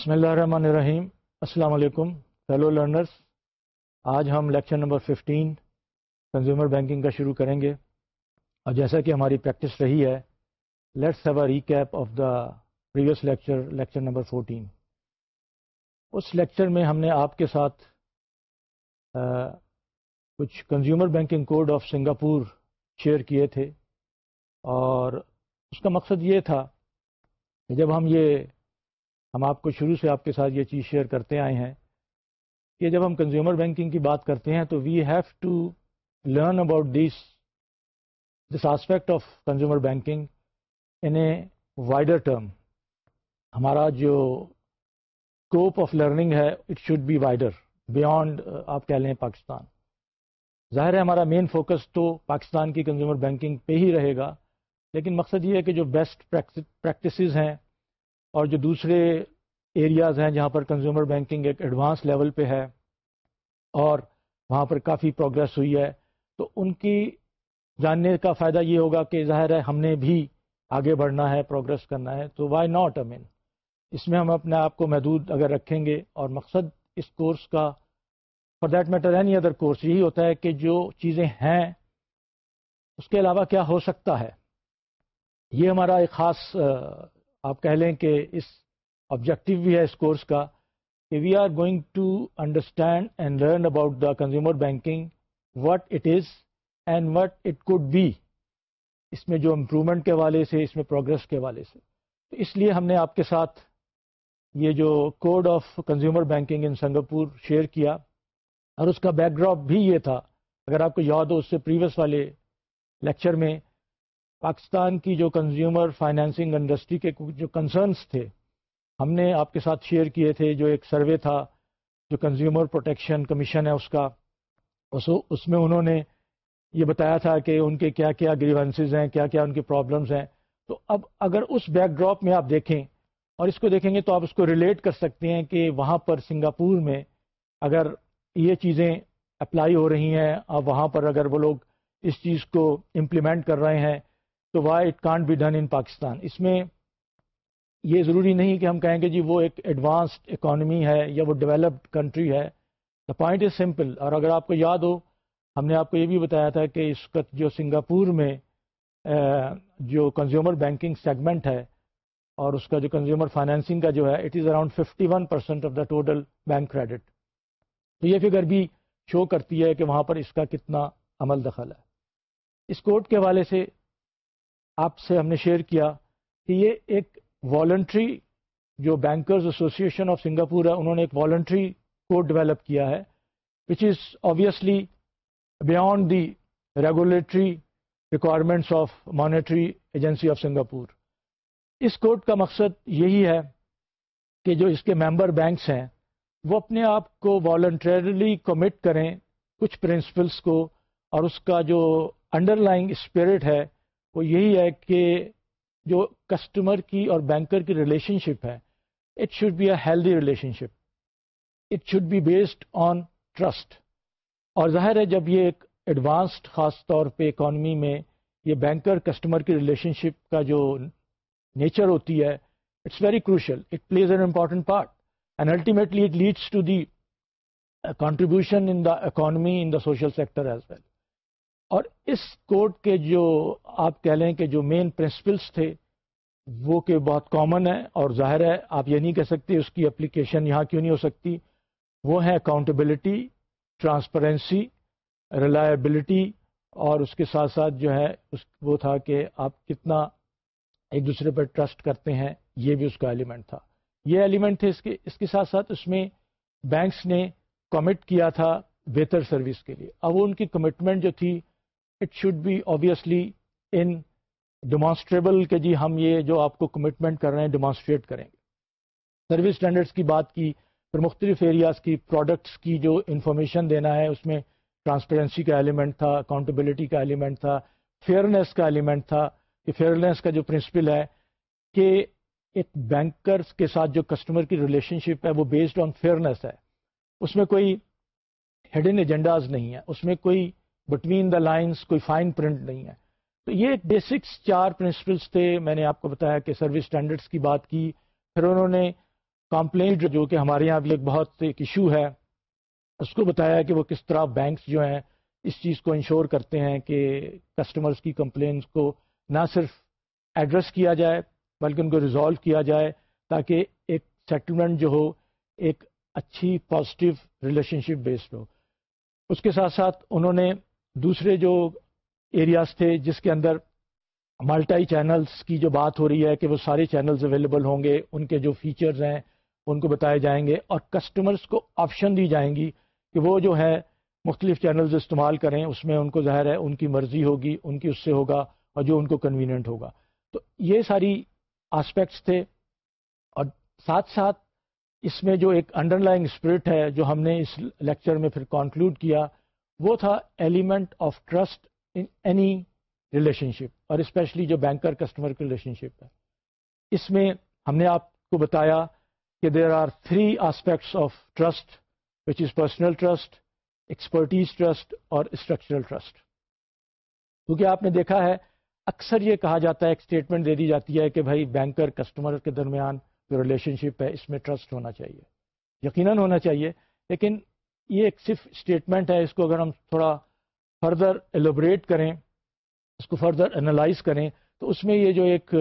بسم اللہ الرحمن الرحیم۔ السلام علیکم فیلو لرنرس آج ہم lecture number fifteen consumer banking کا شروع کریں گے۔ اور جیسا کہ ہماری پریکٹس رہی ہے let's have a recap of the previous lecture lecture number fourteen اس لیکچر میں ہم نے آپ کے ساتھ کچھ consumer banking code of Singapore share کیے تھے۔ اور اس کا مقصد یہ تھا کہ جب ہم یہ ہم آپ کو شروع سے آپ کے ساتھ یہ چیز شیئر کرتے آئے ہیں کہ جب ہم کنزیومر بینکنگ کی بات کرتے ہیں تو we have to learn about this this aspect of consumer banking in a wider term ہمارا جو اسکوپ آف لرننگ ہے it should be wider beyond آپ کہہ لیں پاکستان. ظاہر ہے ہمارا مین فوکس تو پاکستان کی کنزیومر بینکنگ پہ ہی رہے گا، لیکن مقصد یہ ہے کہ جو بیسٹ پریکٹسز ہیں اور جو دوسرے ایریاز ہیں جہاں پر کنزیومر بینکنگ ایک ایڈوانس لیول پہ ہے اور وہاں پر کافی پروگرس ہوئی ہے، تو ان کی جاننے کا فائدہ یہ ہوگا کہ ظاہر ہے ہم نے بھی آگے بڑھنا ہے پروگرس کرنا ہے، تو وائی ناٹ اے مین اس میں ہم اپنے آپ کو محدود اگر رکھیں گے اور مقصد اس کورس کا for that matter any other course یہی ہوتا ہے کہ جو چیزیں ہیں اس کے علاوہ کیا ہو سکتا ہے۔ یہ ہمارا ایک خاص آپ کہہ لیں کہ اس آبجیکٹو بھی ہے اس کورس کا کہ we are going to understand and learn about the consumer banking what it is and what it could be اس میں جو امپرومنٹ کے حوالے سے، اس میں پروگرس کے حوالے سے۔ تو اس لیے ہم نے آپ کے ساتھ یہ جو code of consumer banking in Singapore share کیا اور اس کا بیک ڈراپ بھی یہ تھا۔ اگر آپ کو یاد ہو اس سے پریویس والے لیکچر میں پاکستان کی جو کنزیومر فائنینسنگ انڈسٹری کے جو کنسرنس تھے، ہم نے آپ کے ساتھ شیئر کیے تھے، جو ایک سروے تھا، جو کنزیومر پروٹیکشن کمیشن ہے اس کا۔ اس میں انہوں نے یہ بتایا تھا کہ ان کے کیا کیا گریونسز ہیں، کیا کیا ان کی پرابلمز ہیں۔ تو اب اگر اس بیک ڈراپ میں آپ دیکھیں، اور اس کو دیکھیں گے تو آپ اس کو ریلیٹ کر سکتے ہیں کہ وہاں پر سنگاپور میں اگر یہ چیزیں اپلائی ہو رہی ہیں، اب وہاں پر اگر وہ لوگ اس چیز کو امپلیمنٹ کر رہے ہیں تو why it can't be done in Pakistan اس میں یہ ضروری نہیں کہ ہم کہیں گے جی وہ ایک ایڈوانسڈ اکانومی ہے یا وہ ڈیولپڈ کنٹری ہے۔ دا پوائنٹ از سمپل اور اگر آپ کو یاد ہو، ہم نے آپ کو یہ بھی بتایا تھا کہ اس وقت جو سنگاپور میں جو کنزیومر بینکنگ سیگمنٹ ہے اور اس کا جو کنزیومر فائنینسنگ کا جو ہے it is around fifty one percent of the total bank credit تو یہ فگر بھی شو کرتی ہے کہ وہاں پر اس کا کتنا عمل دخل ہے۔ اس کوڈ کے حوالے سے آپ سے ہم نے شیئر کیا کہ یہ ایک والنٹری جو بینکرز ایسوسیشن آف سنگاپور ہے، انہوں نے ایک والنٹری کوڈ ڈیولپ کیا ہے which is obviously beyond the regulatory requirements of monetary agency of Singapore us code کا مقصد یہی ہے کہ جو اس کے ممبر بینکس ہیں، وہ اپنے آپ کو والنٹریلی کمٹ کریں کچھ پرنسپلس کو اور اس کا جو انڈر لائنگ اسپرٹ ہے وہ یہی ہے کہ جو کسٹمر کی اور بینکر کی ریلیشن شپ ہے it should be a healthy relationship it should be based on trust اور ظاہر ہے جب یہ ایک ایڈوانسڈ خاص طور پہ اکانومی میں یہ بینکر کسٹمر کی ریلیشن شپ کا جو نیچر ہوتی ہے it's very crucial it plays an important part and ultimately it leads to the contribution in the economy in the social sector as well اور اس کوڈ کے جو آپ کہہ لیں کہ جو مین پرنسپلس تھے، وہ کہ بہت کامن ہے اور ظاہر ہے، آپ یہ نہیں کہہ سکتے اس کی اپلیکیشن یہاں کیوں نہیں ہو سکتی۔ وہ ہے اکاؤنٹیبلٹی ٹرانسپیرنسی ریلائبلٹی اور اس کے ساتھ ساتھ جو ہے، اس وہ تھا کہ آپ کتنا ایک دوسرے پر ٹرسٹ کرتے ہیں، یہ بھی اس کا ایلیمنٹ تھا۔ یہ ایلیمنٹ تھے اس کے اس کے ساتھ ساتھ اس میں بینکس نے کمٹ کیا تھا بہتر سروس کے لیے۔ اب وہ ان کی کمٹمنٹ جو تھی it should be obviously in demonstrable کہ جی ہم یہ جو آپ کو کمٹمنٹ کر رہے ہیں ڈیمانسٹریٹ کریں گے۔ سروس اسٹینڈرڈس کی بات کی، پھر مختلف ایریاز کی پروڈکٹس کی جو انفارمیشن دینا ہے، اس میں ٹرانسپیرنسی کا ایلیمنٹ تھا اکاؤنٹیبلٹی کا ایلیمنٹ تھا فیئرنیس کا ایلیمنٹ تھا، کہ فیئرنیس کا جو پرنسپل ہے کہ ایک بینکرس کے ساتھ جو کسٹمر کی ریلیشن شپ ہے، وہ بیسڈ آن فیئرنیس ہے۔ اس میں کوئی ہڈن ایجنڈاز نہیں ہے۔ اس میں کوئی بٹوین دا لائنس کوئی فائن پرنٹ نہیں ہے۔ تو یہ ایک بیسکس چار پرنسپلس تھے۔ میں نے آپ کو بتایا کہ سروس اسٹینڈرڈس کی بات کی۔ پھر انہوں نے کمپلینٹ جو کہ ہمارے یہاں بھی ایک بہت ایک ایشو ہے، اس کو بتایا کہ وہ کس طرح بینکس جو ہیں اس چیز کو انشور کرتے ہیں کہ کسٹمرز کی کمپلینس کو نہ صرف ایڈریس کیا جائے، بلکہ ان کو ریزالو کیا جائے تاکہ ایک سیٹلمنٹ جو ہو، ایک اچھی پازیٹیو ریلیشن شپ بیسڈ ہو۔ اس کے ساتھ ساتھ انہوں نے دوسرے جو ایریاز تھے جس کے اندر ملٹائی چینلز کی جو بات ہو رہی ہے کہ وہ سارے چینلز اویلیبل ہوں گے، ان کے جو فیچرز ہیں، ان کو بتائے جائیں گے اور کسٹمرز کو آپشن دی جائیں گی کہ وہ جو ہے مختلف چینلز استعمال کریں، اس میں ان کو ظاہر ہے ان کی مرضی ہوگی، ان کی اس سے ہوگا اور جو ان کو کنوینئنٹ ہوگا۔ تو یہ ساری آسپیکٹس تھے اور ساتھ ساتھ اس میں جو ایک انڈر لائن اسپرٹ ہے جو ہم نے اس لیکچر میں پھر کنکلوڈ کیا وہ تھا element of trust in any relationship اور اسپیشلی جو بینکر کسٹمر کی ریلیشن شپ ہے۔ اس میں ہم نے آپ کو بتایا کہ there are three aspects of trust which is personal trust expertise trust اور اسٹرکچرل ٹرسٹ کیونکہ آپ نے دیکھا ہے، اکثر یہ کہا جاتا ہے، ایک اسٹیٹمنٹ دے دی جاتی ہے کہ بھائی بینکر کسٹمر کے درمیان جو ریلیشن شپ ہے، اس میں ٹرسٹ ہونا چاہیے۔ یقیناً ہونا چاہیے، لیکن یہ ایک صرف اسٹیٹمنٹ ہے، اس کو اگر ہم تھوڑا فردر ایلوبریٹ کریں، اس کو فردر انالائز کریں، تو اس میں یہ جو ایک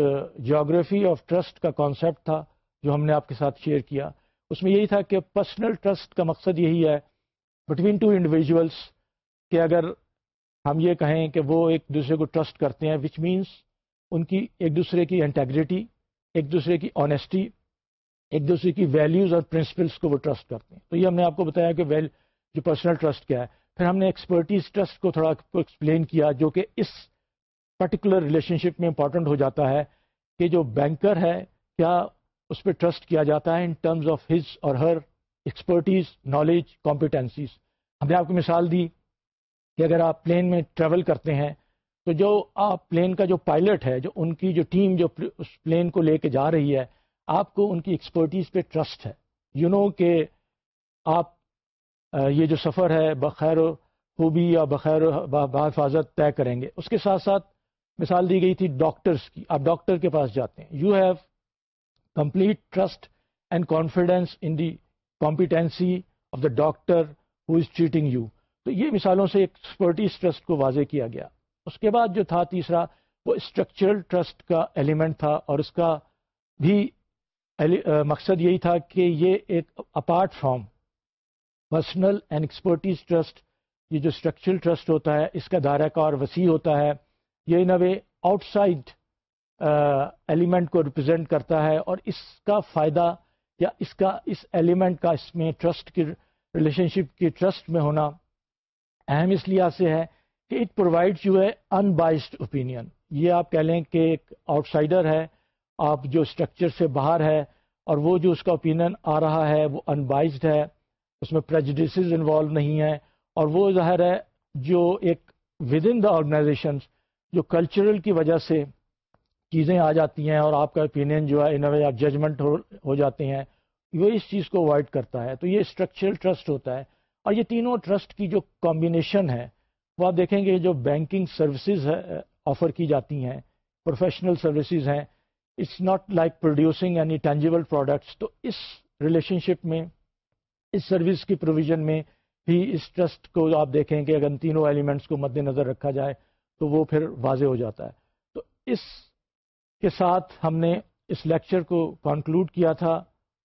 جیوگرافی آف ٹرسٹ کا کانسیپٹ تھا، جو ہم نے آپ کے ساتھ شیئر کیا، اس میں یہی تھا کہ پرسنل ٹرسٹ کا مقصد یہی ہے بٹوین ٹو انڈیویجولس کہ اگر ہم یہ کہیں کہ وہ ایک دوسرے کو ٹرسٹ کرتے ہیں وچ مینس ان کی ایک دوسرے کی انٹیگریٹی ایک دوسرے کی آنیسٹی ایک دوسرے کی ویلیوز اور پرنسپلس کو وہ ٹرسٹ کرتے ہیں۔ تو یہ ہم نے آپ کو بتایا کہ ویل جو پرسنل ٹرسٹ کیا ہے۔ پھر ہم نے ایکسپرٹیز ٹرسٹ کو تھوڑا ایکسپلین کیا جو کہ اس پرٹیکولر ریلیشن شپ میں امپورٹنٹ ہو جاتا ہے کہ جو بینکر ہے، کیا اس پہ ٹرسٹ کیا جاتا ہے ان terms of his or Hare expertise knowledge competencies ہم نے آپ کو مثال دی کہ اگر آپ پلین میں ٹریول کرتے ہیں، تو جو آپ پلین کا جو پائلٹ ہے، جو ان کی جو ٹیم جو اس پلین کو لے کے جا رہی ہے آپ کو ان کی ایکسپرٹیز پہ ٹرسٹ ہے۔ یو you نو know کہ آپ یہ جو سفر ہے، بخیر خوبی یا بخیر بحفاظت طے کریں گے۔ اس کے ساتھ ساتھ مثال دی گئی تھی ڈاکٹرس کی۔ آپ ڈاکٹر کے پاس جاتے ہیں۔ You have complete trust and confidence in the competency of the doctor who is treating you تو یہ مثالوں سے ایکسپرٹیز ٹرسٹ کو واضح کیا گیا۔ اس کے بعد جو تھا تیسرا، وہ اسٹرکچرل ٹرسٹ کا ایلیمنٹ تھا اور اس کا بھی مقصد یہی تھا کہ یہ ایک apart from personal and expertise trust, یہ جو اسٹرکچرل ٹرسٹ ہوتا ہے، اس کا دائرہ کار وسیع ہوتا ہے، یہ in way outside element کو ریپرزینٹ کرتا ہے اور اس کا فائدہ یا اس کا، اس ایلیمنٹ کا اس میں ٹرسٹ کی، ریلیشن شپ کی ٹرسٹ میں ہونا اہم اس لحاظ سے ہے کہ it provide you a unbiased opinion. یہ آپ کہہ لیں کہ ایک آؤٹ سائڈر ہے آپ جو اسٹرکچر سے باہر ہے اور وہ جو اس کا اوپینین آ رہا ہے، وہ ان بائسڈ ہے، اس میں پریجڈیسز انوالو نہیں ہے اور وہ ظاہر ہے جو ایک ود ان دا آرگنائزیشن جو کلچرل کی وجہ سے چیزیں آ جاتی ہیں اور آپ کا اوپینین جو ہے ان وے آپ ججمنٹ ہو جاتے ہیں، وہ اس چیز کو اوائڈ کرتا ہے۔ تو یہ اسٹرکچرل ٹرسٹ ہوتا ہے۔ اور یہ تینوں ٹرسٹ کی جو کمبینیشن ہے، وہ آپ دیکھیں گے جو بینکنگ سروسز آفر کی جاتی ہیں پروفیشنل سروسز ہیں۔ It's not like producing any tangible products تو اس ریلیشن شپ میں، اس سروس کی پروویژن میں بھی اس ٹرسٹ کو آپ دیکھیں کہ اگر تینوں ایلیمنٹس کو مد نظر رکھا جائے تو وہ پھر واضح ہو جاتا ہے۔ تو اس کے ساتھ ہم نے اس لیکچر کو کنکلوڈ کیا تھا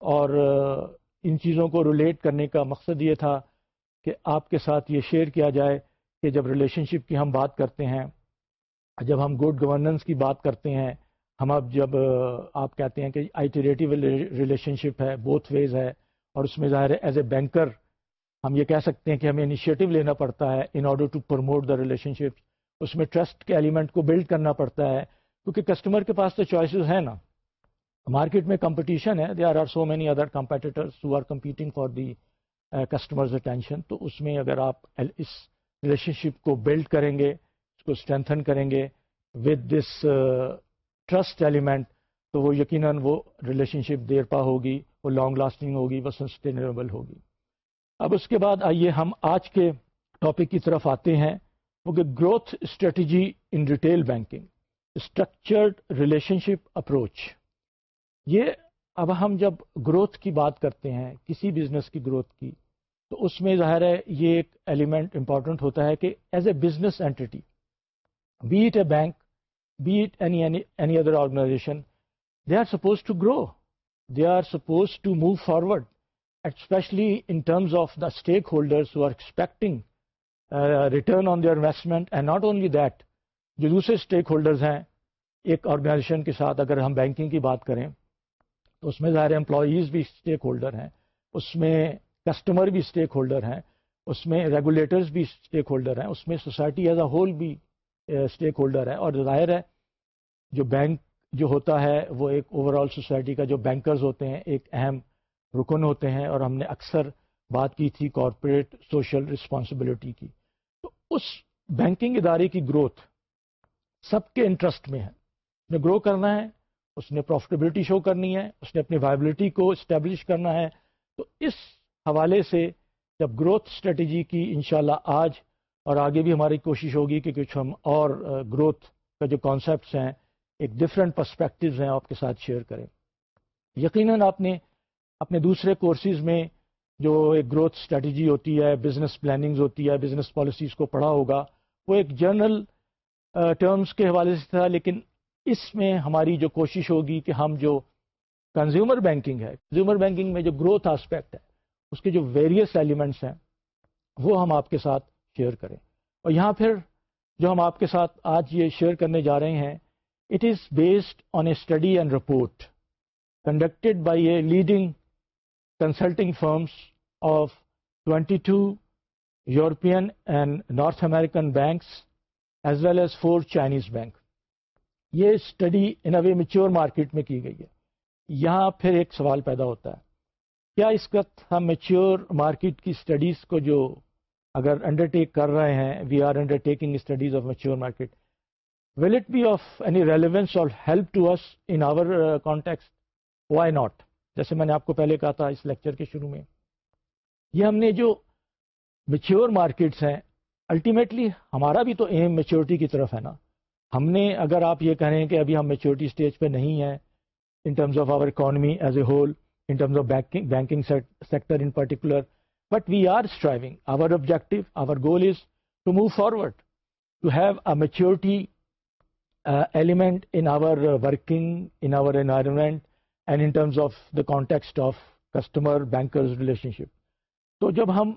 اور ان چیزوں کو ریلیٹ کرنے کا مقصد یہ تھا کہ آپ کے ساتھ یہ شیئر کیا جائے کہ جب ریلیشن شپ کی ہم بات کرتے ہیں، جب ہم گڈ گورننس کی بات کرتے ہیں ہم اب جب آپ کہتے ہیں کہ آئیٹریٹیو ریلیشن شپ ہے بوتھ ویز ہے، اور اس میں ظاہر ہے ایز اے بینکر ہم یہ کہہ سکتے ہیں کہ ہمیں انیشیٹو لینا پڑتا ہے in order to promote the relationship اس میں ٹرسٹ کے ایلیمنٹ کو بلڈ کرنا پڑتا ہے، کیونکہ کسٹمر کے پاس تو چوائسیز ہیں نا۔ مارکیٹ میں کمپٹیشن ہے they are are so many other competitors who are competing for the customer's attention تو اس میں اگر آپ اس ریلیشن شپ کو بلڈ کریں گے، اس کو اسٹرینتھن کریں گے ود دس ٹرسٹ ایلیمنٹ، تو وہ یقیناً وہ ریلیشن شپ دیر پا ہوگی، وہ لانگ لاسٹنگ ہوگی، وہ سسٹینیبل ہوگی۔ اب اس کے بعد آئیے ہم آج کے ٹاپک کی طرف آتے ہیں، وہ کہ growth strategy in retail banking, structured relationship approach. یہ اب ہم جب گروتھ کی بات کرتے ہیں، کسی بزنس کی گروتھ کی، تو اس میں ظاہر ہے یہ ایک ایلیمنٹ امپورٹنٹ ہوتا ہے کہ as a business entity be it a bank be it any other organization they are suppose to grow they are suppose to move forward especially in terms of the stakeholders are expecting return on their investment and not only that جو دوسرے stake holders ہیں، ایک organization کے ساتھ اگر ہم banking کی بات کریں، تو اس میں ظاہر امپلائیز بھی اسٹیک ہولڈر ہیں، اس میں کسٹمر بھی اسٹیک ہولڈر ہیں، اس میں ریگولیٹرز بھی اسٹیک ہولڈر ہیں، اس میں سوسائٹی ایز اے ہول بھی اسٹیک ہولڈر ہے۔ اور ظاہر ہے، جو بینک جو ہوتا ہے، وہ ایک اوور آل سوسائٹی کا جو بینکرز ہوتے ہیں، ایک اہم رکن ہوتے ہیں۔ اور ہم نے اکثر بات کی تھی کارپوریٹ سوشل رسپانسبلٹی کی۔ تو اس بینکنگ ادارے کی گروتھ سب کے انٹرسٹ میں ہے۔ اس نے گرو کرنا ہے، اس نے پروفٹیبلٹی شو کرنی ہے، اس نے اپنی وائبلٹی کو اسٹیبلش کرنا ہے۔ تو اس حوالے سے جب گروتھ اسٹریٹجی کی انشاءاللہ آج اور آگے بھی ہماری کوشش ہوگی کہ کچھ ہم اور گروتھ کا جو کانسیپٹس ہیں، ایک ڈفرینٹ پرسپیکٹوز ہیں، آپ کے ساتھ شیئر کریں۔ یقیناً آپ نے اپنے دوسرے کورسز میں جو ایک گروتھ اسٹریٹجی ہوتی ہے بزنس پلاننگز ہوتی ہے بزنس پالیسیز کو پڑھا ہوگا، وہ ایک جرنل ٹرمز کے حوالے سے تھا، لیکن اس میں ہماری جو کوشش ہوگی کہ ہم جو کنزیومر بینکنگ ہے کنزیومر بینکنگ میں جو گروتھ آسپیکٹ ہے، اس کے جو ویریس ایلیمنٹس ہیں، وہ ہم آپ کے ساتھ شیئر کریں۔ اور یہاں پھر جو ہم آپ کے ساتھ آج یہ شیئر کرنے جا رہے ہیں it is based on a study and report conducted by a leading consulting firms of twenty two European and North American banks as well as four Chinese bank یہ study in a mature market میں کی گئی ہے۔ یہاں پھر ایک سوال پیدا ہوتا ہے۔ کیا اس وقت ہم میچور مارکیٹ کی اسٹڈیز کو جو اگر انڈر ٹیک کر رہے ہیں we are undertaking studies of mature market will it be of any relevance اور help to us in our contexts why not جیسے میں نے آپ کو پہلے کہا تھا اس لیکچر کے شروع میں. یہ ہم نے جو میچور مارکیٹس ہیں الٹیمیٹلی ہمارا بھی تو ایم میچورٹی کی طرف ہے نا. ہم نے اگر آپ یہ کہیں کہ ابھی ہم میچورٹی اسٹیج پہ نہیں ہیں in terms of our economy as a whole in terms of banking sector in particular but we are striving our objective our goal is to move forward to have a maturity element in our working in our environment and in terms of the context of customer bankers relationship تو جب ہم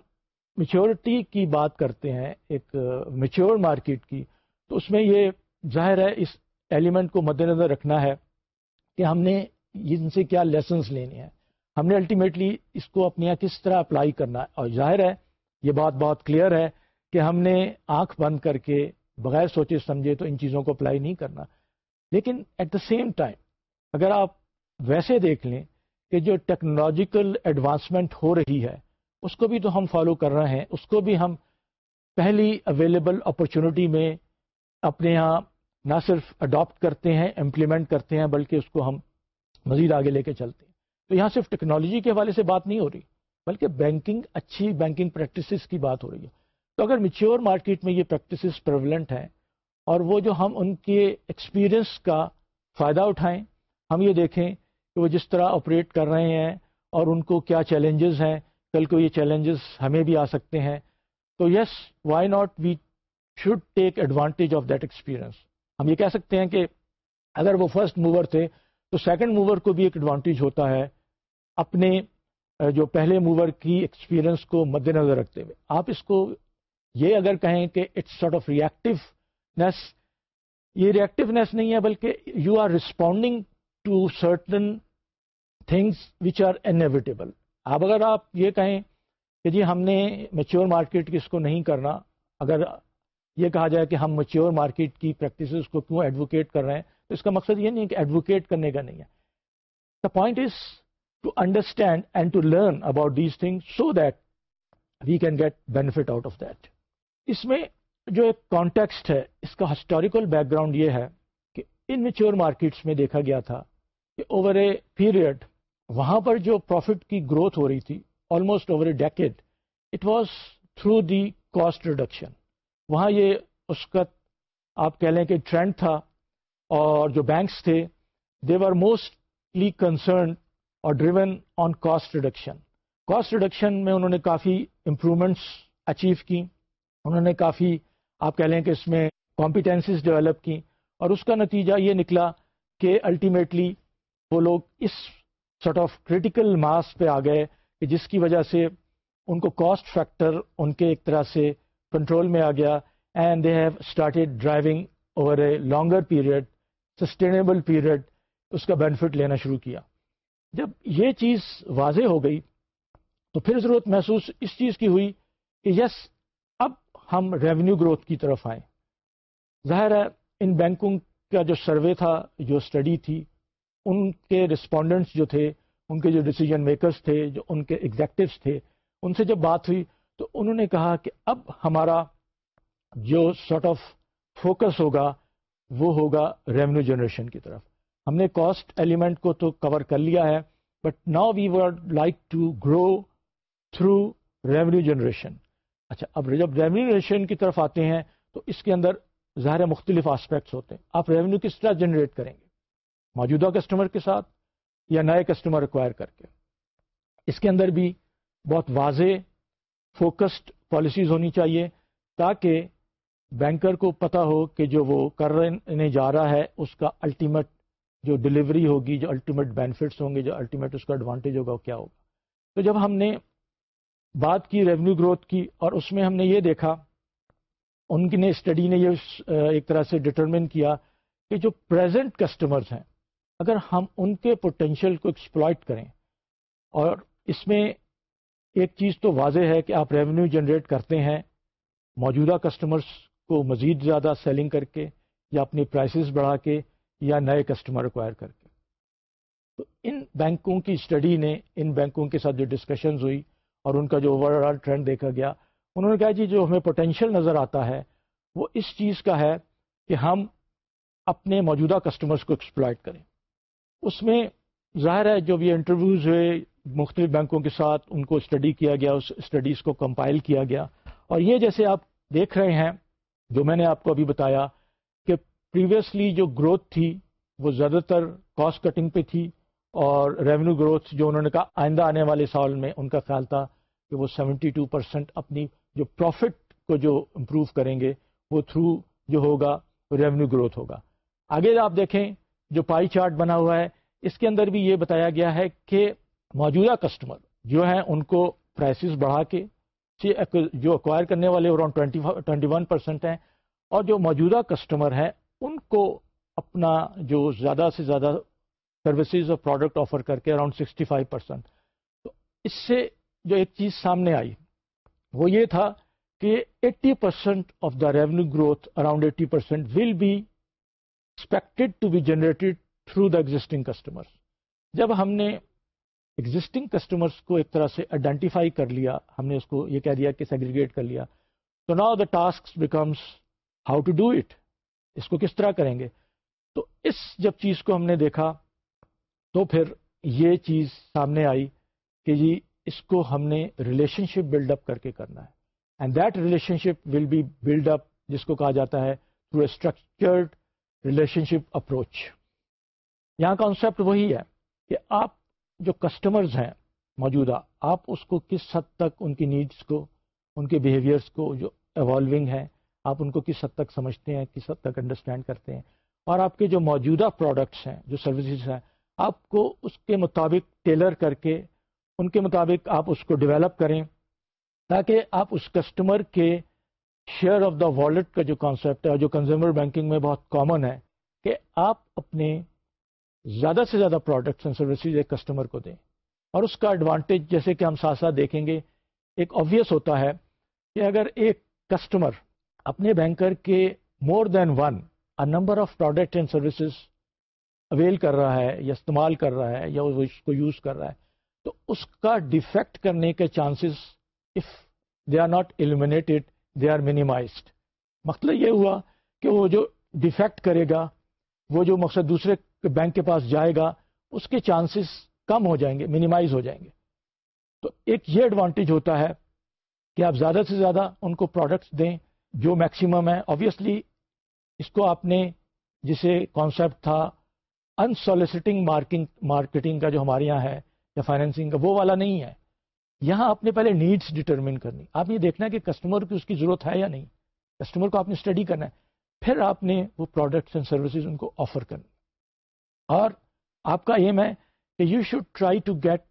maturity کی بات کرتے ہیں ایک mature market کی تو اس میں یہ ظاہر ہے اس ایلیمنٹ کو مد نظر رکھنا ہے کہ ہم نے ان سے کیا لیسنس لینے ہیں ہم نے الٹیمیٹلی اس کو اپنے یہاں کس طرح اپلائی کرنا ہے؟ اور ظاہر ہے، یہ بات بہت کلیئر ہے کہ ہم نے آنکھ بند کر کے بغیر سوچے سمجھے تو ان چیزوں کو اپلائی نہیں کرنا۔ لیکن ایٹ دا سیم ٹائم اگر آپ ویسے دیکھ لیں کہ جو ٹیکنالوجیکل ایڈوانسمنٹ ہو رہی ہے، اس کو بھی تو ہم فالو کر رہے ہیں۔ اس کو بھی ہم پہلی اویلیبل اپرچونٹی میں اپنے یہاں نہ صرف اڈاپٹ کرتے ہیں امپلیمنٹ کرتے ہیں، بلکہ اس کو ہم مزید آگے لے کے چلتے ہیں۔ تو یہاں صرف ٹیکنالوجی کے حوالے سے بات نہیں ہو رہی، بلکہ بینکنگ، اچھی بینکنگ پریکٹسز کی بات ہو رہی ہے۔ تو اگر میچیور مارکیٹ میں یہ پریکٹسز پریولنٹ ہیں اور وہ جو ہم ان کے ایکسپیرئنس کا فائدہ اٹھائیں، ہم یہ دیکھیں کہ وہ جس طرح آپریٹ کر رہے ہیں اور ان کو کیا چیلنجز ہیں، کل کو یہ چیلنجز ہمیں بھی آ سکتے ہیں۔ تو yes why not we should take advantage of that experience ہم یہ کہہ سکتے ہیں کہ اگر وہ فرسٹ موور تھے، تو سیکنڈ موور کو بھی ایک ایڈوانٹیج ہوتا ہے۔ اپنے جو پہلے موور کی ایکسپیرئنس کو مد نظر رکھتے ہوئے۔ آپ اس کو یہ اگر کہیں کہ اٹس سارٹ آف ریئیکٹونیس یہ ریئیکٹونیس نہیں ہے بلکہ you are responding to certain things which are inevitable اب اگر آپ یہ کہیں کہ جی ہم نے میچور مارکیٹ کی اس کو نہیں کرنا، اگر یہ کہا جائے کہ ہم میچیور مارکیٹ کی پریکٹسز کو کیوں ایڈوکیٹ کر رہے ہیں، تو اس کا مقصد یہ نہیں کہ ایڈوکیٹ کرنے کا نہیں ہے۔ The point is to understand and to learn about these thing so that we can get benefit out of that اس میں جو ایک کانٹیکسٹ ہے، اس کا ہسٹوریکل بیک گراؤنڈ یہ ہے کہ ان میچور مارکیٹس میں دیکھا گیا تھا کہ اوور اے پیریڈ وہاں پر جو پروفٹ کی گروتھ ہو رہی تھی almost over a decade it was through the cost reduction وہاں یہ اس کا آپ کہہ لیں کہ ٹرینڈ تھا اور جو بینکس تھے دے آر موسٹلی کنسرن اور driven on cost reduction cost reduction میں انہوں نے کافی امپرومنٹس اچیو کی. انہوں نے کافی، آپ کہہ لیں کہ اس میں کمپیٹنسیز ڈیولپ کی اور اس کا نتیجہ یہ نکلا کہ الٹیمیٹلی وہ لوگ اس سارٹ آف کریٹیکل ماس پہ آ گئے کہ جس کی وجہ سے ان کو کاسٹ فیکٹر ان کے ایک طرح سے کنٹرول میں آ گیا and they have started driving over a longer period sustainable period اس کا بینیفٹ لینا شروع کیا. جب یہ چیز واضح ہو گئی تو پھر ضرورت محسوس اس چیز کی ہوئی کہ یس، اب ہم ریونیو گروتھ کی طرف آئیں۔ ظاہر ہے، ان بینکوں کا جو سروے تھا، جو اسٹڈی تھی، ان کے رسپونڈنٹس جو تھے، ان کے جو ڈسیجن میکرز تھے، جو ان کے ایگزیکٹوس تھے، ان سے جب بات ہوئی تو انہوں نے کہا کہ اب ہمارا جو سارٹ آف فوکس ہوگا، وہ ہوگا ریونیو جنریشن کی طرف۔ ہم نے کاسٹ ایلیمنٹ کو تو کور کر لیا ہے but now we would like to grow through revenue generation اچھا اب جب ریونیو جنریشن کی طرف آتے ہیں، تو اس کے اندر ظاہر مختلف آسپیکٹس ہوتے ہیں۔ آپ ریونیو کس طرح جنریٹ کریں گے؟ موجودہ کسٹمر کے ساتھ یا نئے کسٹمر ایکوائر کر کے؟ اس کے اندر بھی بہت واضح فوکسڈ پالیسیز ہونی چاہیے تاکہ بینکر کو پتا ہو کہ جو وہ کرنے جا رہا ہے، اس کا الٹیمیٹ جو ڈلیوری ہوگی، جو الٹیمیٹ بینیفٹس ہوں گے، جو الٹیمیٹ اس کا ایڈوانٹیج ہوگا، وہ کیا ہوگا؟ تو جب ہم نے بات کی ریونیو گروتھ کی اور اس میں ہم نے یہ دیکھا، ان کی نے اسٹڈی نے یہ ایک طرح سے ڈٹرمن کیا کہ جو پریزنٹ کسٹمرز ہیں، اگر ہم ان کے پوٹینشیل کو ایکسپلائٹ کریں، اور اس میں ایک چیز تو واضح ہے کہ آپ ریونیو جنریٹ کرتے ہیں، موجودہ کسٹمرز کو مزید زیادہ سیلنگ کر کے یا اپنی پرائسز بڑھا کے یا نئے کسٹمر ایکوائر کر کے۔ تو ان بینکوں کی اسٹڈی نے، ان بینکوں کے ساتھ جو ڈسکشنز ہوئی اور ان کا جو اوور آل ٹرینڈ دیکھا گیا، انہوں نے کہا جی جو ہمیں پوٹینشیل نظر آتا ہے، وہ اس چیز کا ہے کہ ہم اپنے موجودہ کسٹمرز کو ایکسپلائٹ کریں۔ اس میں ظاہر ہے، جو بھی انٹرویوز ہوئے مختلف بینکوں کے ساتھ، ان کو اسٹڈی کیا گیا، اس اسٹڈیز کو کمپائل کیا گیا۔ اور یہ جیسے آپ دیکھ رہے ہیں، جو میں نے آپ کو ابھی بتایا پریویسلی جو گروتھ تھی، وہ زیادہ تر کاسٹ کٹنگ پہ تھی اور ریونیو گروتھ جو انہوں نے کہا آئندہ آنے والے سال میں، ان کا خیال تھا کہ وہ سیونٹی ٹو پرسینٹ اپنی جو پروفٹ کو جو امپروو کریں گے، وہ تھرو جو ہوگا ریونیو گروتھ ہوگا۔ آگے آپ دیکھیں جو پائی چارٹ بنا ہوا ہے، اس کے اندر بھی یہ بتایا گیا ہے کہ موجودہ کسٹمر جو ہیں، ان کو پرائسز بڑھا کے جو اکوائر کرنے والے اراؤنڈ ٹوینٹی ون پرسینٹ ہیں اور جو موجودہ کسٹمر ہیں ان کو اپنا جو زیادہ سے زیادہ سروسز اور پروڈکٹ آفر کر کے اراؤنڈ سکسٹی فائیو پرسینٹ تو اس سے جو ایک چیز سامنے آئی، وہ یہ تھا کہ eighty percent of the revenue growth around eighty percent will be expected to be generated through the existing customer جب ہم نے ایگزٹنگ کسٹمرس کو ایک طرح سے آئیڈینٹیفائی کر لیا، ہم نے اس کو یہ کہہ دیا کہ سیگریگیٹ کر لیا، تو now the task becomes how to do it اس کو کس طرح کریں گے؟ تو اس جب چیز کو ہم نے دیکھا تو پھر یہ چیز سامنے آئی کہ جی اس کو ہم نے ریلیشن شپ بلڈ اپ کر کے کرنا ہے۔ And that relationship will be build up جس کو کہا جاتا ہے through a structured relationship approach یہاں کانسیپٹ وہی ہے کہ آپ جو کسٹمرز ہیں موجودہ، آپ اس کو کس حد تک ان کی نیڈس کو، ان کے بیہیویئرس کو جو ایوالونگ ہیں آپ ان کو کس حد تک سمجھتے ہیں، کس حد تک انڈرسٹینڈ کرتے ہیں؟ اور آپ کے جو موجودہ پروڈکٹس ہیں، جو سروسز ہیں، آپ کو اس کے مطابق ٹیلر کر کے، ان کے مطابق آپ اس کو ڈیولپ کریں تاکہ آپ اس کسٹمر کے شیئر آف دا والٹ کا جو کانسیپٹ ہے اور جو کنزیومر بینکنگ میں بہت کامن ہے کہ آپ اپنے زیادہ سے زیادہ پروڈکٹس اینڈ سروسز ایک کسٹمر کو دیں۔ اور اس کا ایڈوانٹیج جیسے کہ ہم ساتھ ساتھ دیکھیں گے، ایک آبویس ہوتا ہے کہ اگر ایک کسٹمر اپنے بینکر کے more than one number of product and services avail کر رہا ہے یا استعمال کر رہا ہے یا وہ اس کو یوز کر رہا ہے، تو اس کا ڈیفیکٹ کرنے کے chances if they are not eliminated they are minimized مطلب یہ ہوا کہ وہ جو ڈیفیکٹ کرے گا، وہ جو مقصد دوسرے بینک کے پاس جائے گا، اس کے چانسز کم ہو جائیں گے منیمائز ہو جائیں گے۔ تو ایک یہ ایڈوانٹیج ہوتا ہے کہ آپ زیادہ سے زیادہ ان کو پروڈکٹس دیں جو میکسیمم ہے آبویسلی اس کو آپ نے جسے کانسیپٹ تھا انسالیسٹنگ مارکنگ مارکیٹنگ کا جو ہمارے یہاں ہے یا فائنینسنگ کا، وہ والا نہیں ہے۔ یہاں آپ نے پہلے نیڈس ڈٹرمن کرنی۔ آپ یہ دیکھنا ہے کہ کسٹمر کی اس کی ضرورت ہے یا نہیں۔ کسٹمر کو آپ نے اسٹڈی کرنا ہے۔ پھر آپ نے وہ پروڈکٹس اینڈ سروسز ان کو آفر کرنی۔ اور آپ کا ایم ہے کہ you should try to get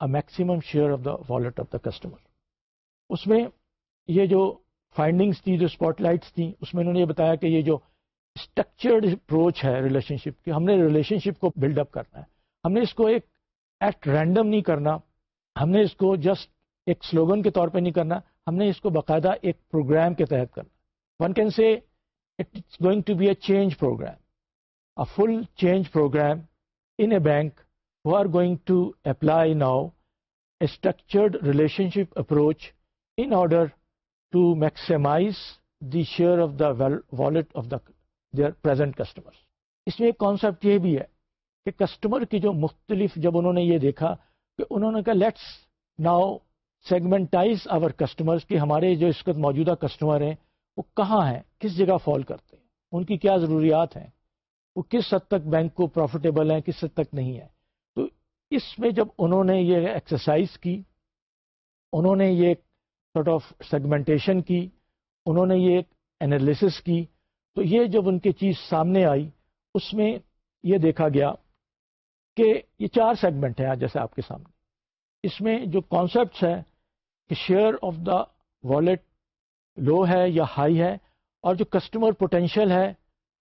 a maximum share of the wallet of the customer اس میں یہ جو فائنڈنگس تھی، جو اسپاٹ لائٹس تھیں، اس میں انہوں نے یہ بتایا کہ یہ جو اسٹرکچرڈ اپروچ ہے ریلیشن شپ کی، ہم نے ریلیشن شپ کو بلڈ اپ کرنا ہے۔ ہم نے اس کو ایک ایٹ رینڈم نہیں کرنا، ہم نے اس کو جسٹ ایک سلوگن کے طور پہ نہیں کرنا، ہم نے اس کو باقاعدہ ایک پروگرام کے تحت کرنا۔ One can say it's going to be a change programme a full change programme in a bank who are going to apply now a structured relationship approach in order to maximize the share of the wallet of the their present customer اس میں ایک concept یہ بھی ہے کہ customer کی جو مختلف، جب انہوں نے یہ دیکھا کہ انہوں نے کہا let's now segmentize our customers کہ ہمارے جو اس وقت موجودہ کسٹمر ہیں، وہ کہاں ہیں، کس جگہ فال کرتے ہیں، ان کی کیا ضروریات ہیں، وہ کس حد تک بینک کو پروفیٹیبل ہیں، کس حد تک نہیں ہے تو اس میں جب انہوں نے یہ ایکسرسائز کی، انہوں نے یہ سارٹ آف سیگمنٹیشن کی، انہوں نے یہ ایک انالیسس کی۔ تو یہ جب ان کی چیز سامنے آئی، اس میں یہ دیکھا گیا کہ یہ چار سیگمنٹ ہیں آج جیسے آپ کے سامنے۔ اس میں جو کانسیپٹس ہے کہ share of the wallet low ہے یا ہائی ہے، اور جو کسٹمر پوٹینشیل ہے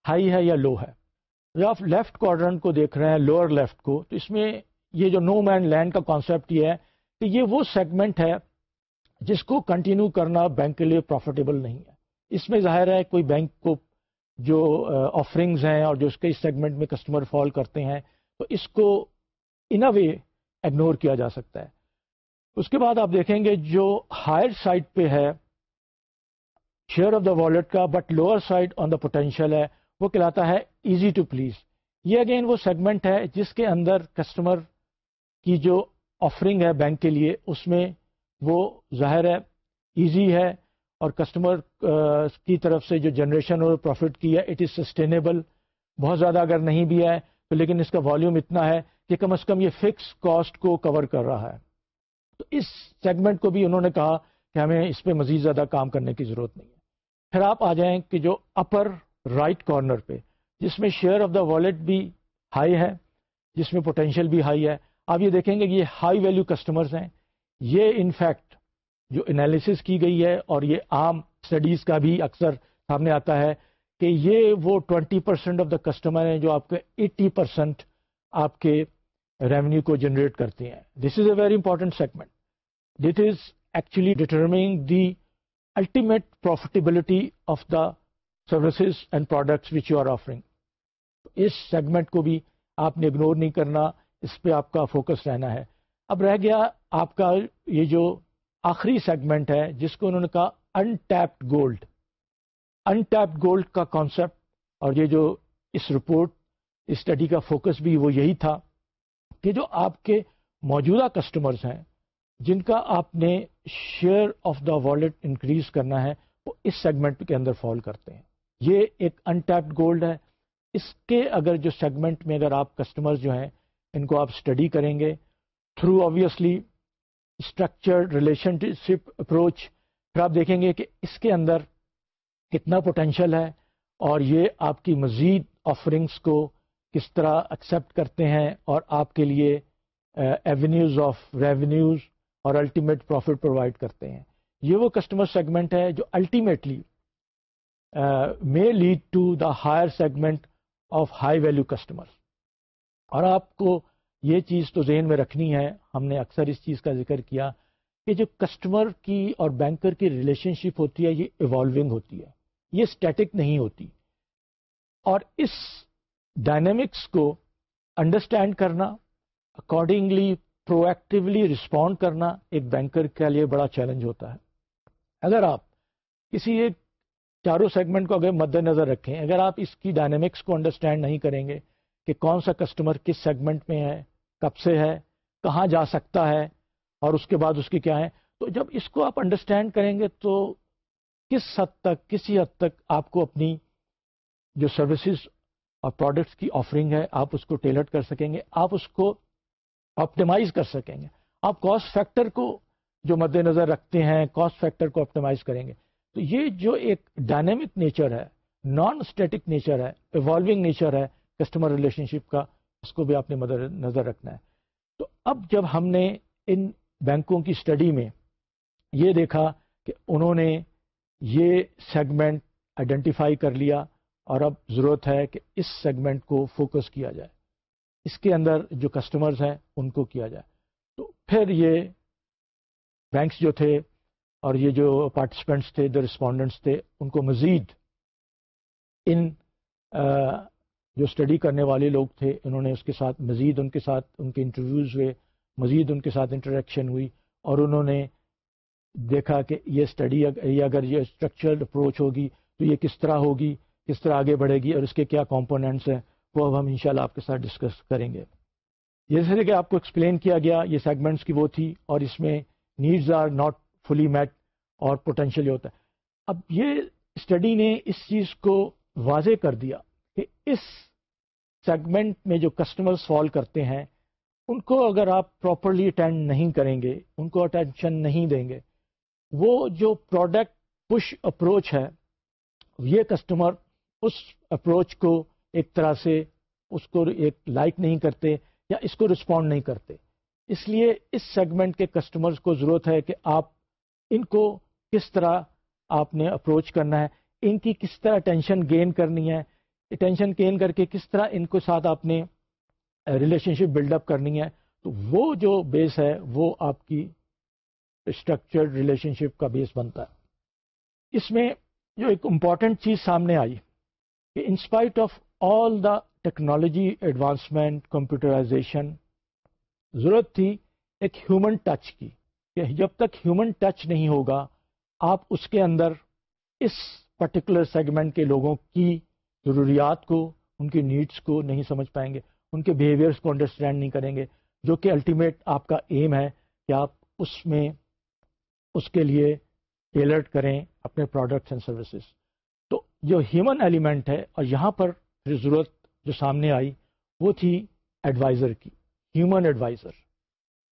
ہائی ہے یا لو ہے۔ جب آپ لیفٹ کوارڈرنٹ کو دیکھ رہے ہیں لوور لیفٹ کو، تو اس میں یہ جو نو مین لینڈ کا کانسیپٹ یہ ہے، کہ یہ وہ سیگمنٹ ہے جس کو کنٹینیو کرنا بینک کے لیے پروفیٹیبل نہیں ہے۔ اس میں ظاہر ہے کوئی بینک کو جو آفرنگز ہیں اور جو اس کے اس سیگمنٹ میں کسٹمر فال کرتے ہیں، تو اس کو ان اے وے اگنور کیا جا سکتا ہے۔ اس کے بعد آپ دیکھیں گے جو ہائر سائڈ پہ ہے شیئر آف دا والٹ کا but lower side on the potential ہے۔ وہ کہلاتا ہے ایزی ٹو پلیز یہ اگین وہ سیگمنٹ ہے جس کے اندر کسٹمر کی جو آفرنگ ہے بینک کے لیے، اس میں وہ ظاہر ہے ایزی ہے اور کسٹمر کی طرف سے جو جنریشن اور پروفٹ کی ہے اٹ از سسٹینیبل بہت زیادہ اگر نہیں بھی ہے تو لیکن اس کا والیوم اتنا ہے کہ کم از کم یہ فکس کاسٹ کو کور کر رہا ہے۔ تو اس سیگمنٹ کو بھی انہوں نے کہا کہ ہمیں اس پہ مزید زیادہ کام کرنے کی ضرورت نہیں ہے۔ پھر آپ آ جائیں کہ جو اپر رائٹ کارنر پہ، جس میں شیئر آف دا والیٹ بھی ہائی ہے، جس میں پوٹینشیل بھی ہائی ہے۔ آپ یہ دیکھیں گے کہ یہ ہائی ویلیو کسٹمرز ہیں۔ یہ انفیکٹ جو انالیسس کی گئی ہے اور یہ عام اسٹڈیز کا بھی اکثر سامنے آتا ہے کہ یہ وہ twenty percent of the customer ہیں جو آپ کے ایٹی پرسینٹ آپ کے ریونیو کو جنریٹ کرتے ہیں۔ This is a very important segment that is actually determining the ultimate profitability of the services and products which you are offering us segment کو بھی آپ نے اگنور نہیں کرنا، اس پہ آپ کا فوکس رہنا ہے۔ اب رہ گیا آپ کا یہ جو آخری سیگمنٹ ہے، جس کو انہوں نے کہا انٹیپڈ گولڈ انٹیپڈ گولڈ کا کانسیپٹ اور یہ جو اس رپورٹ اسٹڈی کا فوکس بھی وہ یہی تھا کہ جو آپ کے موجودہ کسٹمرز ہیں، جن کا آپ نے share of the wallet increase کرنا ہے، وہ اس سیگمنٹ کے اندر فال کرتے ہیں. یہ ایک انٹیپڈ گولڈ ہے۔ اس کے اگر جو سیگمنٹ میں اگر آپ کسٹمر جو ہیں، ان کو آپ اسٹڈی کریں گے through obviously structured relationship approach پھر آپ دیکھیں گے کہ اس کے اندر کتنا پوٹینشیل ہے اور یہ آپ کی مزید آفرنگس کو کس طرح ایکسیپٹ کرتے ہیں اور آپ کے لیے ایونیوز آف ریونیوز اور الٹیمیٹ پروفٹ پرووائڈ کرتے ہیں۔ یہ وہ کسٹمر سیگمنٹ ہے جو ultimately may lead to the higher segment of high value customer اور آپ کو یہ چیز تو ذہن میں رکھنی ہے، ہم نے اکثر اس چیز کا ذکر کیا کہ جو کسٹمر کی اور بینکر کی ریلیشن شپ ہوتی ہے، یہ ایوالونگ ہوتی ہے، یہ اسٹیٹک نہیں ہوتی۔ اور اس ڈائنمکس کو انڈرسٹینڈ کرنا اکارڈنگلی پرو ایکٹیولی رسپونڈ کرنا ایک بینکر کے لیے بڑا چیلنج ہوتا ہے۔ اگر آپ کسی ایک چاروں سیگمنٹ کو اگر مد نظر رکھیں، اگر آپ اس کی ڈائنمکس کو انڈرسٹینڈ نہیں کریں گے کہ کون سا کسٹمر کس سیگمنٹ میں ہے کب سے ہے، کہاں جا سکتا ہے اور اس کے بعد اس کی کیا ہے تو جب اس کو آپ انڈرسٹینڈ کریں گے تو کس حد تک، کسی حد تک آپ کو اپنی جو سروسز اور پروڈکٹس کی آفرنگ ہے، آپ اس کو ٹیلر کر سکیں گے، آپ اس کو آپٹیمائز کر سکیں گے۔ آپ کاسٹ فیکٹر کو جو مد نظر رکھتے ہیں کاسٹ فیکٹر کو آپٹیمائز کریں گے۔ تو یہ جو ایک ڈائنامک نیچر ہے نان اسٹیٹک نیچر ہے ایوالونگ نیچر ہے کسٹمر ریلیشن شپ کا اس کو بھی آپ نے مدر نظر رکھنا ہے۔ تو اب جب ہم نے ان بینکوں کی اسٹڈی میں یہ دیکھا کہ انہوں نے یہ سیگمنٹ آئیڈینٹیفائی کر لیا اور اب ضرورت ہے کہ اس سیگمنٹ کو فوکس کیا جائے۔ اس کے اندر جو کسٹمرز ہیں، ان کو کیا جائے۔ تو پھر یہ بینکس جو تھے اور یہ جو پارٹیسپینٹس تھے جو رسپونڈنٹس تھے، ان کو مزید ان جو اسٹڈی کرنے والے لوگ تھے، انہوں نے اس کے ساتھ مزید ان کے ساتھ ان کے انٹرویوز ہوئے، مزید ان کے ساتھ انٹریکشن ہوئی، اور انہوں نے دیکھا کہ یہ اسٹڈی اگر یہ اسٹرکچرڈ اپروچ ہوگی تو یہ کس طرح ہوگی، کس طرح آگے بڑھے گی اور اس کے کیا کمپوننٹس ہیں، وہ اب ہم انشاءاللہ آپ کے ساتھ ڈسکس کریں گے۔ جیسے کہ آپ کو ایکسپلین کیا گیا، یہ سیگمنٹس کی وہ تھی اور اس میں needs are not fully met اور پوٹینشیل ہوتا ہے۔ اب یہ اسٹڈی نے اس چیز کو واضح کر دیا۔ اس سیگمنٹ میں جو کسٹمر سوالو کرتے ہیں، ان کو اگر آپ پراپرلی اٹینڈ نہیں کریں گے، ان کو اٹینشن نہیں دیں گے، وہ جو پروڈکٹ پش اپروچ ہے، یہ کسٹمر اس اپروچ کو ایک طرح سے اس کو ایک لائک نہیں کرتے یا اس کو رسپونڈ نہیں کرتے۔ اس لیے اس سیگمنٹ کے کسٹمرز کو ضرورت ہے کہ آپ ان کو کس طرح آپ نے اپروچ کرنا ہے، ان کی کس طرح ٹینشن گین کرنی ہے ٹینشن گین کر کے کس طرح ان کو ساتھ آپ نے ریلیشن شپ بلڈ اپ کرنی ہے، تو وہ جو بیس ہے، وہ آپ کی اسٹرکچرڈ ریلیشن شپ کا بیس بنتا ہے۔ اس میں جو ایک امپورٹنٹ چیز سامنے آئی کہ in spite of all the technology advancement computerisation ضرورت تھی ایک ہیومن ٹچ کی کہ جب تک ہیومن ٹچ نہیں ہوگا، آپ اس کے اندر اس پرٹیکولر سیگمنٹ کے لوگوں کی ضروریات کو، ان کی نیڈس کو نہیں سمجھ پائیں گے، ان کے بیہیویئرس کو انڈرسٹینڈ نہیں کریں گے، جو کہ الٹیمیٹ آپ کا ایم ہے کہ آپ اس میں اس کے لیے ٹیلرڈ کریں اپنے پروڈکٹس اینڈ سروسز تو جو ہیومن ایلیمنٹ ہے اور یہاں پر ضرورت جو سامنے آئی، وہ تھی ایڈوائزر کی human advisor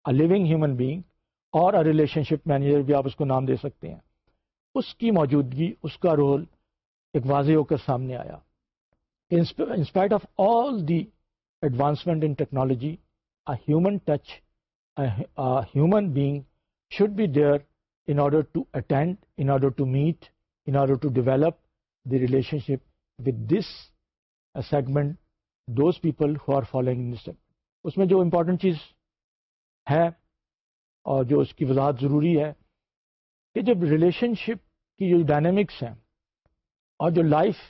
a living human being اور اے ریلیشن شپ مینیجر بھی آپ اس کو نام دے سکتے ہیں۔ اس کی موجودگی، اس کا رول ایک واضح ہو کر سامنے آیا۔ In spite of all the advancement in technology human touch human being should be there in order to attend, in order to meet, in order to develop the relationship with this uh, segment, those people who are following in this segment. اس میں جو important چیز ہے اور جو اس کی وضاحت ضروری ہے کہ جب ریلیشن شپ کی جو ڈائنامکس ہیں اور جو لائف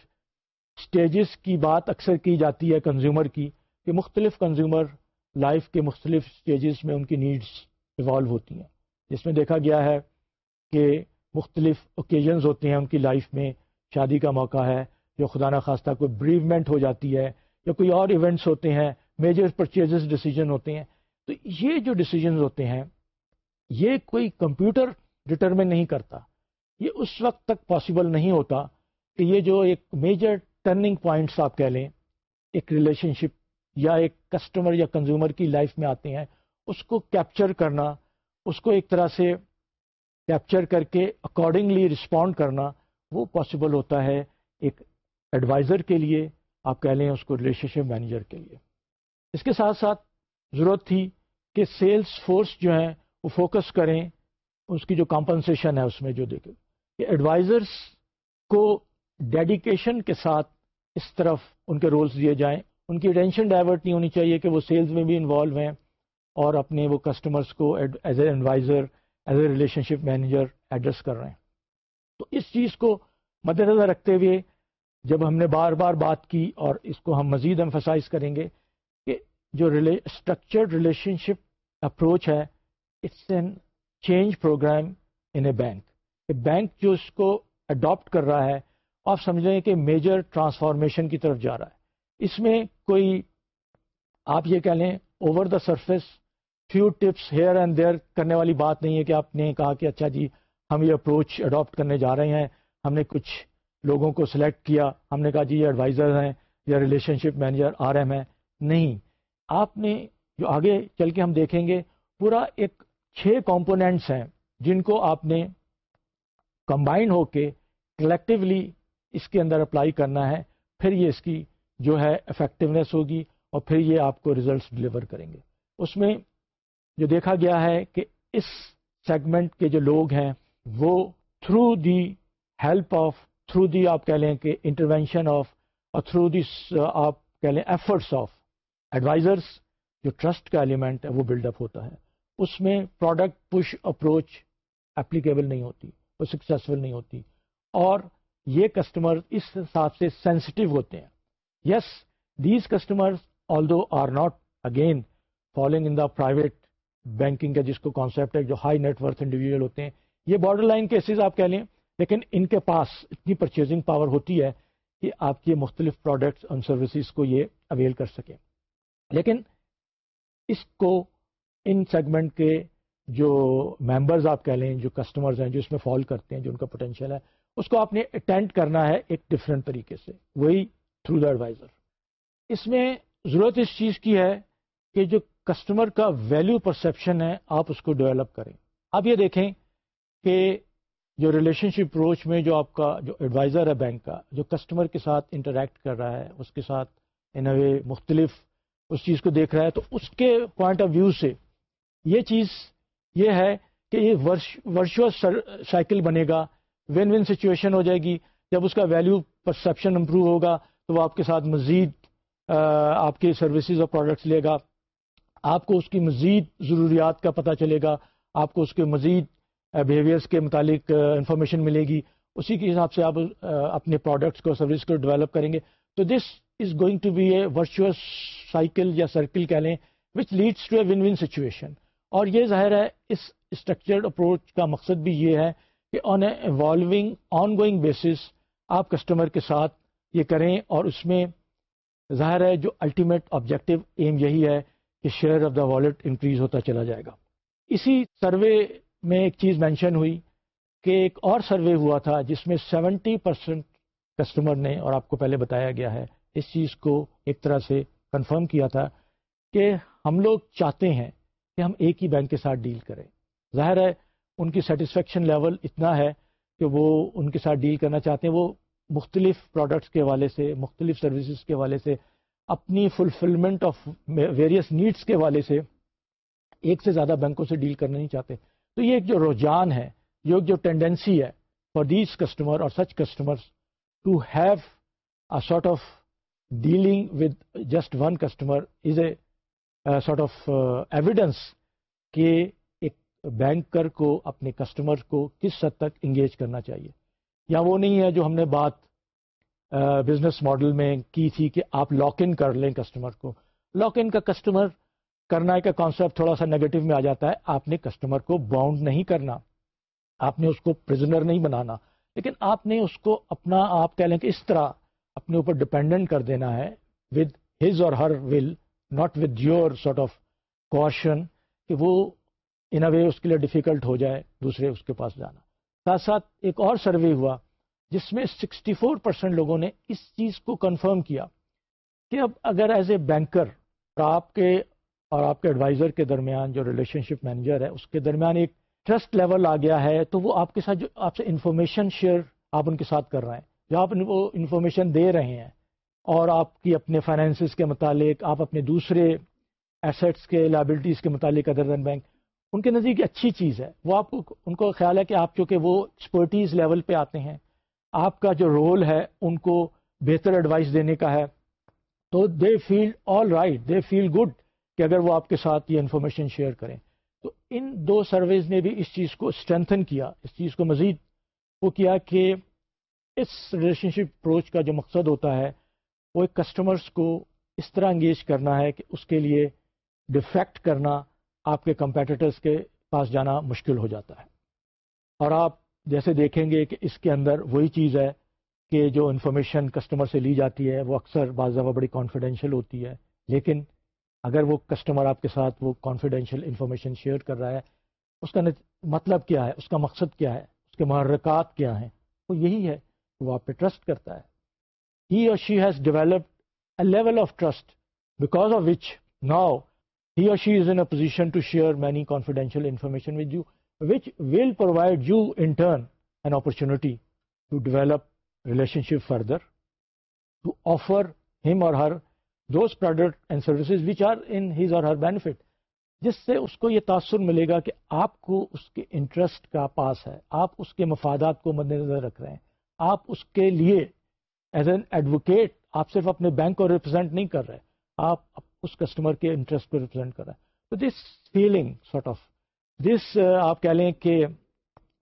سٹیجز کی بات اکثر کی جاتی ہے کنزیومر کی کہ مختلف کنزیومر لائف کے مختلف سٹیجز میں ان کی نیڈس ایوالو ہوتی ہیں۔ جس میں دیکھا گیا ہے کہ مختلف اوکیزنز ہوتے ہیں ان کی لائف میں، شادی کا موقع ہے جو خدا نخواستہ کوئی بریومنٹ ہو جاتی ہے، یا کوئی اور ایونٹس ہوتے ہیں میجر پرچیزز ڈیسیجن ہوتے ہیں۔ تو یہ جو ڈیسیجنز ہوتے ہیں، یہ کوئی کمپیوٹر ڈٹرمن نہیں کرتا۔ یہ اس وقت تک پاسبل نہیں ہوتا کہ یہ جو ایک میجر ٹرننگ پوائنٹس آپ کہہ لیں، ایک ریلیشن شپ یا ایک کسٹمر یا کنزیومر کی لائف میں آتے ہیں، اس کو کیپچر کرنا، اس کو ایک طرح سے کیپچر کر کے اکارڈنگلی رسپونڈ کرنا، وہ پاسبل ہوتا ہے ایک ایڈوائزر کے لیے، آپ کہہ لیں اس کو ریلیشن شپ مینیجر کے لیے۔ اس کے ساتھ ساتھ ضرورت تھی کہ سیلس فورس جو ہیں، وہ فوکس کریں، اس کی جو کمپنسیشن ہے، اس میں جو دیکھیں۔ کہ ایڈوائزرس کو ڈیڈیکیشن کے ساتھ اس طرف ان کے رولز دیے جائیں۔ ان کی اٹینشن ڈائیورٹ نہیں ہونی چاہیے کہ وہ سیلز میں بھی انوالو ہیں اور اپنے وہ کسٹمرس کو as a advisor, as a relationship manager address کر رہے ہیں۔ تو اس چیز کو مد نظر رکھتے ہوئے جب ہم نے بار بار بات کی اور اس کو ہم مزید امفسائز کریں گے کہ جو اسٹرکچرڈ ریلیشن شپ اپروچ ہے it's an change programme in a bank bank جو اس کو اڈاپٹ کر رہا ہے آپ سمجھ رہے ہیں کہ میجر ٹرانسفارمیشن کی طرف جا رہا ہے۔ اس میں کوئی آپ یہ کہہ لیں over the surface few tips here and there کرنے والی بات نہیں ہے کہ آپ نے کہا کہ اچھا جی ہم یہ اپروچ اڈاپٹ کرنے جا رہے ہیں، ہم نے کچھ لوگوں کو سلیکٹ کیا، ہم نے کہا جی یہ ایڈوائزر ہیں یا relationship manager R M ہے نہیں، آپ نے جو آگے چل کے ہم دیکھیں گے پورا ایک چھ کمپوننٹس ہیں جن کو آپ نے کمبائن ہو کے کلیکٹیولی اس کے اندر اپلائی کرنا ہے، پھر یہ اس کی جو ہے افیکٹونیس ہوگی اور پھر یہ آپ کو ریزلٹس ڈلیور کریں گے۔ اس میں جو دیکھا گیا ہے کہ اس سیگمنٹ کے جو لوگ ہیں، وہ through the help of through the آپ کہہ لیں کہ انٹروینشن آف اور تھرو دی آپ کہہ لیں ایفرٹس آف ایڈوائزرس جو ٹرسٹ کا ایلیمنٹ ہے، وہ بلڈ اپ ہوتا ہے۔ اس میں پروڈکٹ پش اپروچ اپلیکیبل نہیں ہوتی، وہ سکسیزفل نہیں ہوتی۔ اور یہ کسٹمر اس حساب سے سینسٹیو ہوتے ہیں۔ Yes these customer although are not again following in the private banking کا جس کو کانسیپٹ ہے، جو ہائی نیٹ ورتھ انڈیویجل ہوتے ہیں، یہ بارڈر لائن کیسز آپ کہہ لیں۔ لیکن ان کے پاس اتنی پرچیزنگ پاور ہوتی ہے کہ آپ کے مختلف پروڈکٹس اور سروسز کو یہ اویل کر سکیں۔ لیکن اس کو ان سیگمنٹ کے جو ممبرز آپ کہہ لیں، جو کسٹمرز ہیں، جو اس میں فال کرتے ہیں، جو ان کا پوٹینشیل ہے اس کو آپ نے اٹینڈ کرنا ہے ایک ڈفرینٹ طریقے سے، وہی تھرو دا ایڈوائزر اس میں ضرورت اس چیز کی ہے کہ جو کسٹمر کا ویلیو پرسپشن ہے، آپ اس کو ڈیولپ کریں۔ آپ یہ دیکھیں کہ جو ریلیشن شپ اپروچ میں جو آپ کا جو ایڈوائزر ہے بینک کا، جو کسٹمر کے ساتھ انٹریکٹ کر رہا ہے، اس کے ساتھ ان اے وے مختلف اس چیز کو دیکھ رہا ہے، تو اس کے پوائنٹ آف ویو سے یہ چیز یہ ہے کہ یہ ورچوئل سائیکل بنے گا۔ ون ون سچویشن ہو جائے گی۔ جب اس کا ویلیو پرسپشن امپروو ہوگا تو وہ آپ کے ساتھ مزید آپ کی سروسز اور پروڈکٹس لے گا۔ آپ کو اس کی مزید ضروریات کا پتہ چلے گا۔ آپ کو اس کے مزید بیہیویئرس کے متعلق انفارمیشن ملے گی۔ اسی کے حساب سے آپ اپنے پروڈکٹس کو سروس کو ڈیولپ کریں گے۔ تو this is going to be a virtual cycle یا سرکل کہہ لیں which leads to a win win situation اور یہ ظاہر ہے، اس اسٹرکچرڈ اپروچ کا مقصد بھی یہ ہے کہ on a evolving on going basis آپ کسٹمر کے ساتھ یہ کریں اور اس میں ظاہر ہے جو الٹیمیٹ آبجیکٹو ایم یہی ہے کہ share of the wallet increase ہوتا چلا جائے گا۔ اسی سروے میں ایک چیز مینشن ہوئی کہ ایک اور سروے ہوا تھا جس میں سیونٹی پرسینٹ کسٹمر نے اور آپ کو پہلے بتایا گیا ہے، اس چیز کو ایک طرح سے کنفرم کیا تھا کہ ہم لوگ چاہتے ہیں کہ ہم ایک ہی بینک کے ساتھ ڈیل کریں۔ ظاہر ہے ان کی سیٹسفیکشن لیول اتنا ہے کہ وہ ان کے ساتھ ڈیل کرنا چاہتے ہیں۔ وہ مختلف پروڈکٹس کے حوالے سے، مختلف سروسز کے حوالے سے، اپنی فلفلمنٹ آف ویریس نیڈس کے حوالے سے ایک سے زیادہ بینکوں سے ڈیل کرنا نہیں چاہتے۔ تو یہ ایک جو رجحان ہے، یہ جو ٹینڈنسی ہے فار دیز کسٹمر اور such customer to have a sort of dealing with just one customer is a sort of evidence کہ بینکر کو، اپنے کسٹمر کو کس حد تک انگیج کرنا چاہیے؟ یا وہ نہیں ہے جو ہم نے بات بزنس ماڈل میں کی تھی کہ آپ لاک ان کر لیں کسٹمر کو۔ لاک ان کا کسٹمر کرنا کا کانسیپٹ تھوڑا سا نیگیٹو میں آ جاتا ہے۔ آپ نے کسٹمر کو باؤنڈ نہیں کرنا۔ آپ نے اس کو پرزنر نہیں بنانا۔ لیکن آپ نے اس کو اپنا آپ کہہ لیں کہ اس طرح اپنے اوپر ڈپینڈنٹ کر دینا ہے with his or her will not with your sort of caution کہ وہ ان اے وے اس کے لیے ڈیفیکلٹ ہو جائے، دوسرے اس کے پاس جانا۔ ساتھ ساتھ ایک اور سروے ہوا، جس میں سکسٹی فور پرسینٹ لوگوں نے اس چیز کو کنفرم کیا کہ اب اگر ایز اے بینکر آپ کے، اور آپ کے ایڈوائزر کے درمیان جو ریلیشن شپ مینیجر ہے، اس کے درمیان ایک ٹرسٹ لیول آ گیا ہے، تو وہ آپ کے ساتھ جو آپ سے انفارمیشن شیئر آپ ان کے ساتھ کر رہے ہیں۔ جو آپ وہ انفارمیشن دے رہے ہیں اور آپ کی اپنے فائنینسز کے متعلق، آپ اپنے دوسرے ایسٹس کے لائبلٹیز کے متعلق ادر دین بینک ان کے نزدیک اچھی چیز ہے۔ وہ آپ کو ان کو خیال ہے کہ آپ چونکہ وہ ایکسپرٹیز لیول پہ آتے ہیں۔ آپ کا جو رول ہے، ان کو بہتر ایڈوائس دینے کا ہے۔ تو دے فیل آل رائٹ دے فیل گڈ کہ اگر وہ آپ کے ساتھ یہ انفارمیشن شیئر کریں۔ تو ان دو سرویز نے بھی اس چیز کو اسٹرینتھن کیا، اس چیز کو مزید وہ کیا کہ اس ریلیشن شپ اپروچ کا جو مقصد ہوتا ہے، وہ ایک کسٹمرس کو اس طرح انگیج کرنا ہے کہ اس کے لیے ڈیفیکٹ کرنا آپ کے کمپیٹیٹرس کے پاس جانا مشکل ہو جاتا ہے۔ اور آپ جیسے دیکھیں گے کہ اس کے اندر وہی چیز ہے کہ جو انفارمیشن کسٹمر سے لی جاتی ہے، وہ اکثر بعض دفعہ بڑی کانفیڈینشیل ہوتی ہے۔ لیکن اگر وہ کسٹمر آپ کے ساتھ وہ کانفیڈینشیل انفارمیشن شیئر کر رہا ہے، اس کا مطلب کیا ہے؟ اس کا مقصد کیا ہے؟ اس کے محرکات کیا ہیں؟ وہ یہی ہے کہ وہ آپ پہ ٹرسٹ کرتا ہے۔ He or she has developed a level of trust because of which now he or she is in a position to share many confidential information with you, which will provide you in turn an opportunity to develop relationship further, to offer him or her those products and services which are in his or her benefit. جس سے اس کو یہ تاثر ملے گا کہ آپ کو اس کے انٹرسٹ کا پاس ہے آپ اس کے مفادات کو مد نظر رکھ رہے ہیں آپ اس کے لیے ایز این ایڈوکیٹ آپ صرف اپنے بینک کو ریپرزینٹ نہیں کر رہے آپ اس کسٹمر کے انٹرسٹ کو ریپرزینٹ کر رہے ہیں تو this feeling sort of this آپ کہہ لیں کہ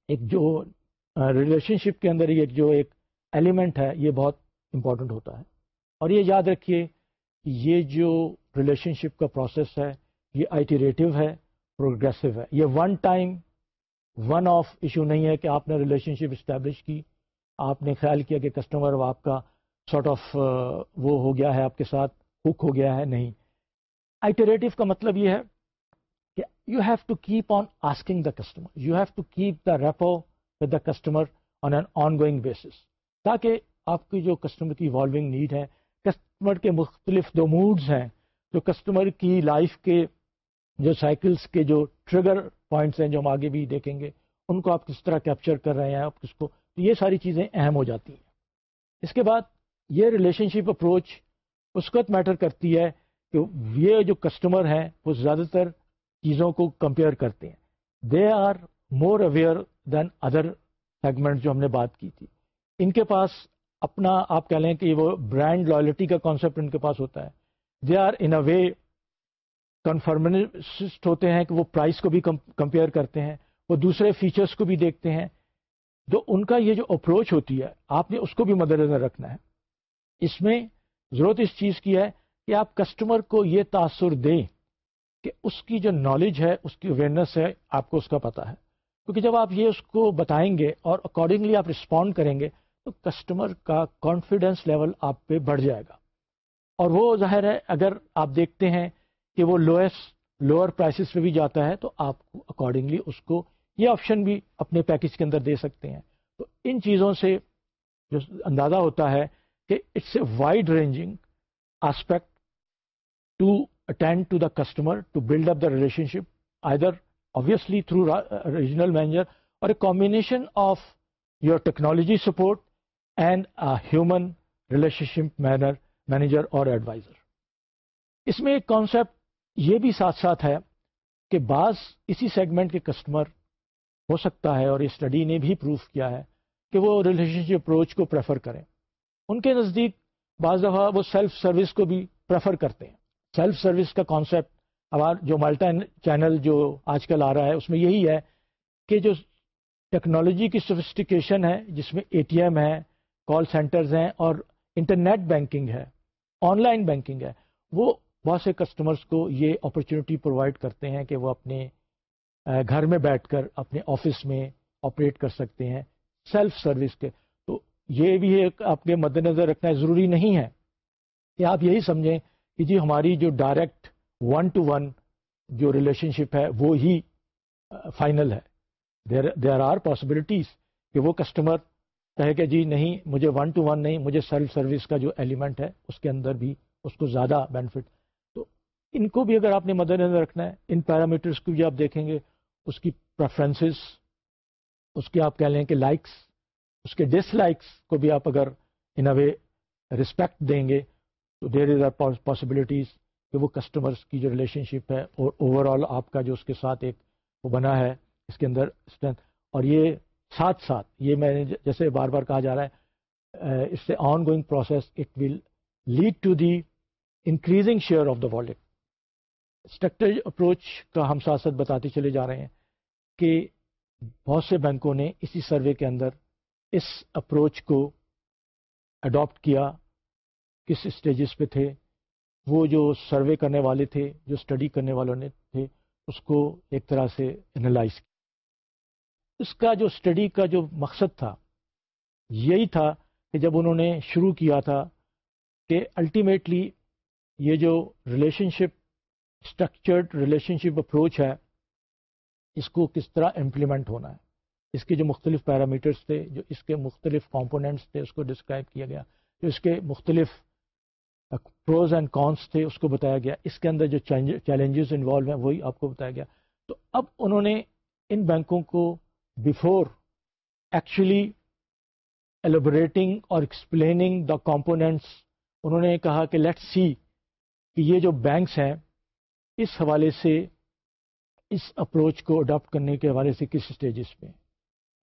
ایک جو uh, ریلیشن شپ کے اندر ایک جو ایک ایلیمنٹ ہے، یہ بہت امپورٹنٹ ہوتا ہے۔ اور یہ یاد رکھیے کہ یہ جو ریلیشن شپ کا پروسیس ہے، یہ آئیٹیریٹو ہے پروگریسو ہے۔ یہ one time one off issue نہیں ہے کہ آپ نے ریلیشن شپ اسٹیبلش کی۔ آپ نے خیال کیا کہ کسٹمر آپ کا سارٹ آف uh, وہ ہو گیا ہے، آپ کے ساتھ ہک ہو گیا ہے، نہیں۔ آئیٹریٹو کا مطلب یہ ہے کہ you have to keep on asking the customer you have to keep the rapport with the customer on an on going basis تاکہ آپ کی جو کسٹمر کی ایوالونگ نیڈ ہے کسٹمر کے مختلف دو موڈز ہیں، جو کسٹمر کی لائف کے جو سائیکلس کے جو ٹریگر پوائنٹس ہیں، جو ہم آگے بھی دیکھیں گے، ان کو آپ کس طرح کیپچر کر رہے ہیں، آپ کس کو، تو یہ ساری چیزیں اہم ہو جاتی ہیں۔ اس کے بعد یہ ریلیشن شپ اپروچ اس وقت میٹر کرتی ہے کہ یہ جو کسٹمر ہیں وہ زیادہ تر چیزوں کو کمپیئر کرتے ہیں۔ They are more aware than other segment جو ہم نے بات کی تھی۔ ان کے پاس اپنا آپ کہہ لیں کہ وہ برانڈ لائلٹی کا کانسیپٹ ان کے پاس ہوتا ہے۔ They are in a way conformist ہوتے ہیں کہ وہ پرائز کو بھی کمپیئر کرتے ہیں۔ وہ دوسرے فیچرس کو بھی دیکھتے ہیں۔ تو ان کا یہ جو اپروچ ہوتی ہے، آپ نے اس کو بھی مد نظر رکھنا ہے۔ اس میں ضرورت اس چیز کی ہے کہ آپ کسٹمر کو یہ تاثر دیں کہ اس کی جو نالج ہے، اس کی اویئرنیس ہے، آپ کو اس کا پتہ ہے۔ کیونکہ جب آپ یہ اس کو بتائیں گے اور اکارڈنگلی آپ رسپونڈ کریں گے، تو کسٹمر کا کانفیڈینس لیول آپ پہ بڑھ جائے گا۔ اور وہ ظاہر ہے، اگر آپ دیکھتے ہیں کہ وہ لوئسٹ لوور پرائسز پہ بھی جاتا ہے، تو آپ کو اکارڈنگلی اس کو یہ آپشن بھی اپنے پیکج کے اندر دے سکتے ہیں۔ تو ان چیزوں سے جو اندازہ ہوتا ہے کہ it's a wide ranging aspect to attend to the customer to build up the relationship either obviously through regional manager or a combination of your technology support and human relationship manner manager or advisor اس میں ایک concept یہ بھی ساتھ ساتھ ہے کہ بعض اسی سیگمنٹ کے کسٹمر ہو سکتا ہے اور اسٹڈی نے بھی پروف کیا ہے کہ وہ ریلیشن شپ اپروچ کو پریفر کریں ان کے نزدیک بعض دفعہ وہ سیلف سروس کو بھی پریفر کرتے ہیں سیلف سروس کا کانسیپٹ ہمارا جو ملٹا چینل جو آج کل آ رہا ہے، اس میں یہی ہے کہ جو ٹیکنالوجی کی سوفسٹیکیشن ہے، جس میں اے ٹی ایم ہے کال سینٹرز ہیں اور انٹرنیٹ بینکنگ ہے آن لائن بینکنگ ہے، وہ بہت سے کسٹمرس کو یہ اپرچونیٹی پرووائڈ کرتے ہیں کہ وہ اپنے گھر میں بیٹھ کر اپنے آفس میں آپریٹ کر سکتے ہیں سیلف سروس کے۔ تو یہ بھی ایک آپ کے مد نظر رکھنا ضروری نہیں ہے کہ آپ یہی سمجھیں کہ جی ہماری جو ڈائریکٹ ون ٹو ون جو ریلیشن شپ ہے وہ ہی فائنل ہے. دیر آر پاسبلٹیز کہ وہ کسٹمر کہے کہ جی نہیں، مجھے ون ٹو ون نہیں، مجھے سیلف سروس کا جو ایلیمنٹ ہے اس کے اندر بھی اس کو زیادہ بینیفٹ تو ان کو بھی اگر آپ نے مد نظر رکھنا ہے، ان پیرامیٹرس کو بھی آپ دیکھیں گے، اس کی پریفرنسز اس کے آپ کہہ لیں کہ لائکس اس کے ڈس لائکس کو بھی آپ اگر ان اے وے رسپیکٹ دیں گے تو دیر از آر پاسبلٹیز کہ وہ کسٹمرس کی جو ریلیشن شپ ہے اور اوور آل آپ کا جو اس کے ساتھ ایک وہ بنا ہے، اس کے اندر اسٹرینتھ اور یہ ساتھ ساتھ، یہ میں نے جیسے بار بار کہا جا رہا ہے اس سے on going process it will lead to the increasing share of the wallet structure approach کا ہم ساتھ ساتھ بتاتے چلے جا رہے ہیں کہ بہت سے بینکوں نے اسی سروے کے اندر اس اپروچ کو اڈاپٹ کیا کس اسٹیجز پہ تھے، وہ جو سروے کرنے والے تھے، جو اسٹڈی کرنے والوں نے تھے، اس کو ایک طرح سے انالائز کیا۔ اس کا جو اسٹڈی کا جو مقصد تھا، یہی تھا کہ جب انہوں نے شروع کیا تھا کہ الٹیمیٹلی یہ جو relationship structured relationship approach ہے، اس کو کس طرح امپلیمنٹ ہونا ہے۔ اس کے جو مختلف پیرامیٹرس تھے، جو اس کے مختلف کمپوننٹس تھے، اس کو ڈسکرائب کیا گیا۔ جو اس کے مختلف پروز اینڈ کونس تھے، اس کو بتایا گیا۔ اس کے اندر جو چیلنجز انوالو ہیں، وہی آپ کو بتایا گیا۔ تو اب انہوں نے ان بینکوں کو بفور ایکچولی ایلیبریٹنگ اور ایکسپلیننگ دا کمپوننٹس انہوں نے کہا کہ لیٹ سی کہ یہ جو بینکس ہیں، اس حوالے سے، اس اپروچ کو اڈاپٹ کرنے کے حوالے سے کس اسٹیجز پہ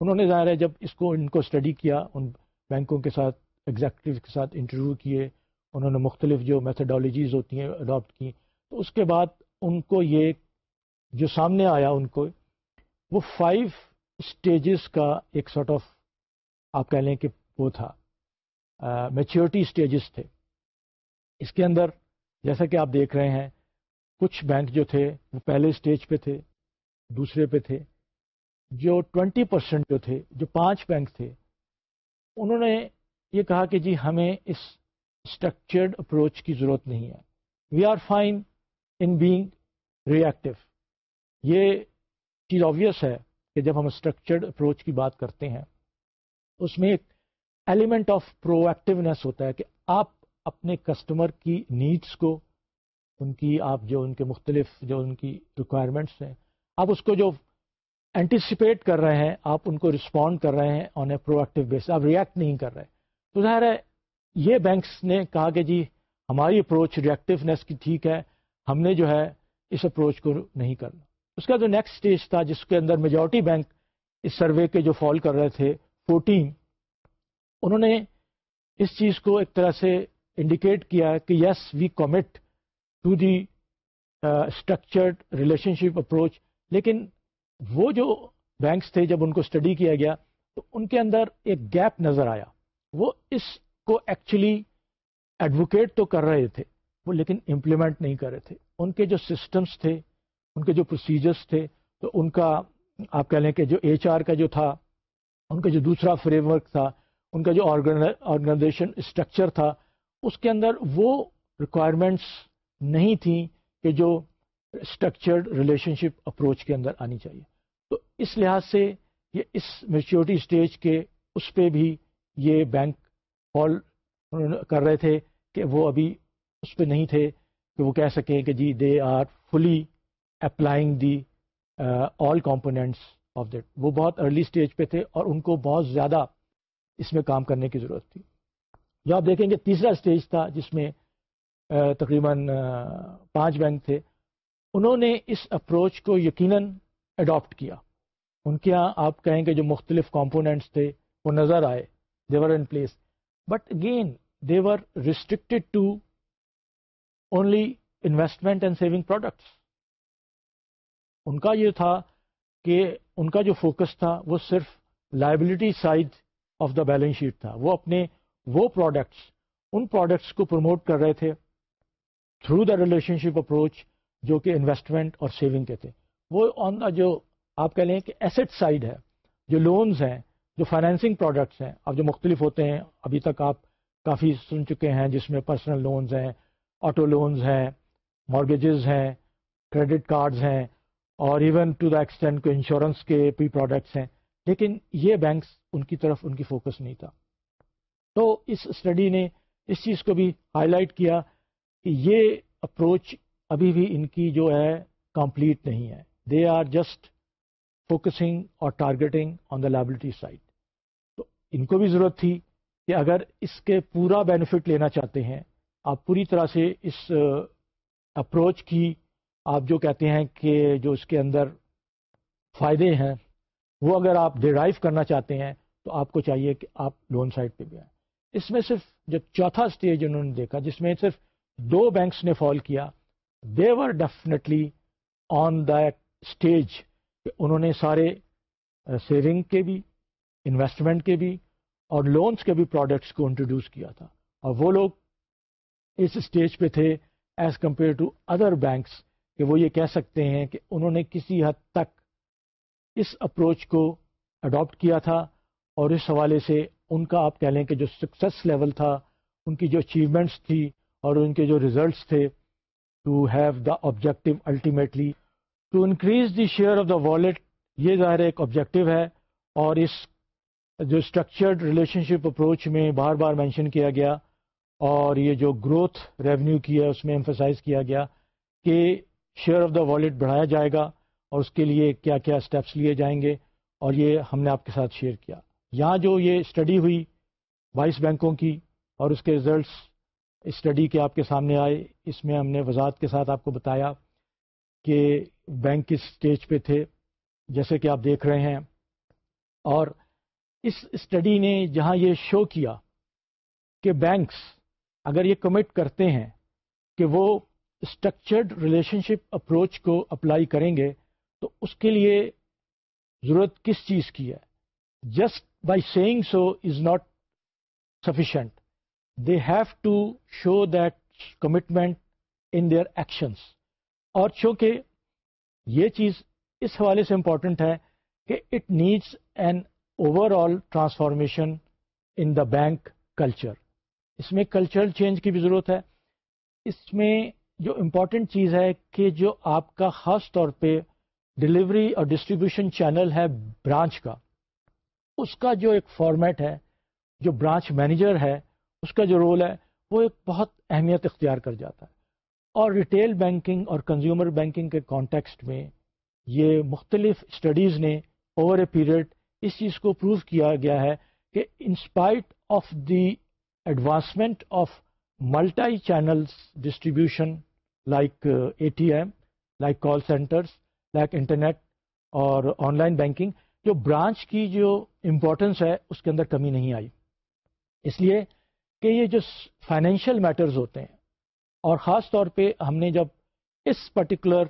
انہوں نے ظاہر ہے جب اس کو، ان کو اسٹڈی کیا، ان بینکوں کے ساتھ ایگزیکٹو کے ساتھ انٹرویو کیے انہوں نے مختلف جو میتھڈالوجیز ہوتی ہیں اڈاپٹ کی تو اس کے بعد ان کو یہ جو سامنے آیا ان کو، وہ فائیو اسٹیجز کا ایک سارٹ آف آپ کہہ لیں کہ وہ تھا۔ میچیورٹی اسٹیجز تھے۔ اس کے اندر جیسا کہ آپ دیکھ رہے ہیں، کچھ بینک جو تھے وہ پہلے اسٹیج پہ تھے، دوسرے پہ تھے۔ جو ٹوینٹی پرسینٹ جو تھے، جو پانچ بینک تھے، انہوں نے یہ کہا کہ جی ہمیں اس اسٹرکچرڈ اپروچ کی ضرورت نہیں ہے۔ We are fine in being reactive یہ چیز آبویس ہے کہ جب ہم اسٹرکچرڈ اپروچ کی بات کرتے ہیں، اس میں ایک ایلیمنٹ آف پرو ایکٹیونیس ہوتا ہے کہ آپ اپنے کسٹمر کی نیڈس کو، ان کی آپ جو ان کے مختلف جو ان کی ریکوائرمنٹس ہیں، آپ اس کو جو اینٹیسپیٹ کر رہے ہیں، آپ ان کو رسپونڈ کر رہے ہیں آن اے پرو ایکٹیو بیس آپ ریئیکٹ نہیں کر رہے۔ تو ظاہر ہے یہ بینکس نے کہا کہ جی ہماری اپروچ ریئیکٹیونیس کی ٹھیک ہے، ہم نے جو ہے اس اپروچ کو نہیں کرنا۔ اس کا جو نیکسٹ اسٹیج تھا، جس کے اندر میجورٹی بینک اس سروے کے جو فال کر رہے تھے فورٹین انہوں نے اس چیز کو ایک طرح سے انڈیکیٹ کیا کہ yes we commit to the structured relationship approach لیکن وہ جو بینکس تھے، جب ان کو اسٹڈی کیا گیا، تو ان کے اندر ایک گیپ نظر آیا۔ وہ اس کو ایکچولی ایڈوکیٹ تو کر رہے تھے، وہ لیکن امپلیمنٹ نہیں کر رہے تھے۔ ان کے جو سسٹمس تھے، ان کے جو پروسیجرس تھے، تو ان کا، آپ کہہ لیں کہ جو ایچ آر کا جو تھا، ان کا جو دوسرا فریم ورک تھا، ان کا جو آرگنائزیشن اسٹرکچر تھا، اس کے اندر وہ ریکوائرمنٹس نہیں تھیں کہ جو اسٹرکچرڈ ریلیشن شپ اپروچ کے اندر آنی چاہیے۔ تو اس لحاظ سے یہ اس میچیورٹی اسٹیج کے، اس پہ بھی یہ بینک فال کر رہے تھے کہ وہ ابھی اس پہ نہیں تھے کہ وہ کہہ سکیں کہ جی they are fully applying the all components of that وہ بہت ارلی اسٹیج پہ تھے اور ان کو بہت زیادہ اس میں کام کرنے کی ضرورت تھی۔ جو آپ دیکھیں گے تیسرا اسٹیج تھا جس میں uh, تقریباً uh, پانچ بینک تھے، انہوں نے اس اپروچ کو یقیناً اڈاپٹ کیا۔ ان کے یہاں آپ کہیں گے جو مختلف کمپوننٹس تھے، وہ نظر آئے they were in place but again they were restricted to only investment and saving products ان کا یہ تھا کہ ان کا جو فوکس تھا وہ صرف liability side of the balance sheet تھا وہ اپنے وہ پروڈکٹس ان پروڈکٹس کو پروموٹ کر رہے تھے through the relationship approach جو کہ انویسٹمنٹ اور سیونگ کے تھے وہ آن جو آپ کہہ لیں کہ ایسٹ سائڈ ہے جو لونز ہیں جو فائنینسنگ پروڈکٹس ہیں، اب جو مختلف ہوتے ہیں، ابھی تک آپ کافی سن چکے ہیں جس میں پرسنل لونز ہیں آٹو لونز ہیں مارگیجز ہیں کریڈٹ کارڈز ہیں، اور ایون ٹو دا ایکسٹینٹ کو انشورنس کے پی پروڈکٹس ہیں۔ لیکن یہ بینکس ان کی طرف ان کی فوکس نہیں تھا۔ تو اس اسٹڈی نے اس چیز کو بھی ہائی لائٹ کیا کہ یہ اپروچ ابھی بھی ان کی جو ہے کمپلیٹ نہیں ہے۔ دے آر جسٹ فوکسنگ اور targeting on the liability side ان کو بھی ضرورت تھی کہ اگر اس کے پورا بینیفٹ لینا چاہتے ہیں، آپ پوری طرح سے اس اپروچ کی، آپ جو کہتے ہیں کہ جو اس کے اندر فائدے ہیں، وہ اگر آپ ڈیرائیو کرنا چاہتے ہیں، تو آپ کو چاہیے کہ آپ لون سائڈ پہ بھی آئیں۔ اس میں صرف جو چوتھا اسٹیج انہوں نے دیکھا، جس میں صرف دو بینکس نے فال کیا دیور ڈیفینیٹلی آن دا اسٹیج انہوں نے سارے سیونگ کے بھی انویسٹمنٹ کے بھی اور لونس کے بھی پروڈکٹس کو انٹروڈیوس کیا تھا۔ اور وہ لوگ اس اسٹیج پہ تھے as compare to other banks کہ وہ یہ کہہ سکتے ہیں کہ انہوں نے کسی حد تک اس اپروچ کو اڈاپٹ کیا تھا اور اس حوالے سے ان کا آپ کہہ لیں کہ جو سکسیس لیول تھا، ان کی جو اچیومنٹس تھی اور ان کے جو ریزلٹس تھے to have the objective ultimately to increase the share of the wallet یہ ظاہر ایک آبجیکٹو ہے اور اس جو اسٹرکچرڈ ریلیشن شپ اپروچ میں بار بار مینشن کیا گیا اور یہ جو گروتھ ریونیو کی ہے اس میں ایمفسائز کیا گیا کہ شیئر آف دا والیٹ بڑھایا جائے گا اور اس کے لیے کیا کیا اسٹیپس لیے جائیں گے اور یہ ہم نے آپ کے ساتھ شیئر کیا۔ یہاں جو یہ اسٹڈی ہوئی بائیس بینکوں کی اور اس کے ریزلٹس اسٹڈی کے آپ کے سامنے آئے، اس میں ہم نے وضاحت کے ساتھ آپ کو بتایا کہ بینک کس اسٹیج پہ تھے، جیسے کہ آپ دیکھ رہے ہیں اور اس اسٹڈی نے جہاں یہ شو کیا کہ بینکس اگر یہ کمٹ کرتے ہیں کہ وہ اسٹرکچرڈ ریلیشن شپ اپروچ کو اپلائی کریں گے، تو اس کے لیے ضرورت کس چیز کی ہے؟ Just by saying so is not sufficient. They have to show that commitment in their actions اور چونکہ یہ چیز اس حوالے سے امپورٹنٹ ہے کہ it needs an overall transformation in the bank culture اس میں کلچرل چینج کی بھی ضرورت ہے۔ اس میں جو امپورٹنٹ چیز ہے کہ جو آپ کا خاص طور پہ ڈلیوری اور ڈسٹریبیوشن چینل ہے برانچ کا، اس کا جو ایک فارمیٹ ہے، جو برانچ مینیجر ہے، اس کا جو رول ہے، وہ ایک بہت اہمیت اختیار کر جاتا ہے۔ اور ریٹیل بینکنگ اور کنزیومر بینکنگ کے کانٹیکسٹ میں یہ مختلف اسٹڈیز نے اوور اے پیریڈ اس چیز کو پروو کیا گیا ہے کہ in spite of the advancement of multi channels distribution like A T M like call centres like internet اور آن لائن بینکنگ جو برانچ کی جو امپورٹنس ہے، اس کے اندر کمی نہیں آئی۔ اس لیے کہ یہ جو فائنینشیل میٹرز ہوتے ہیں، اور خاص طور پہ ہم نے جب اس پرٹیکولر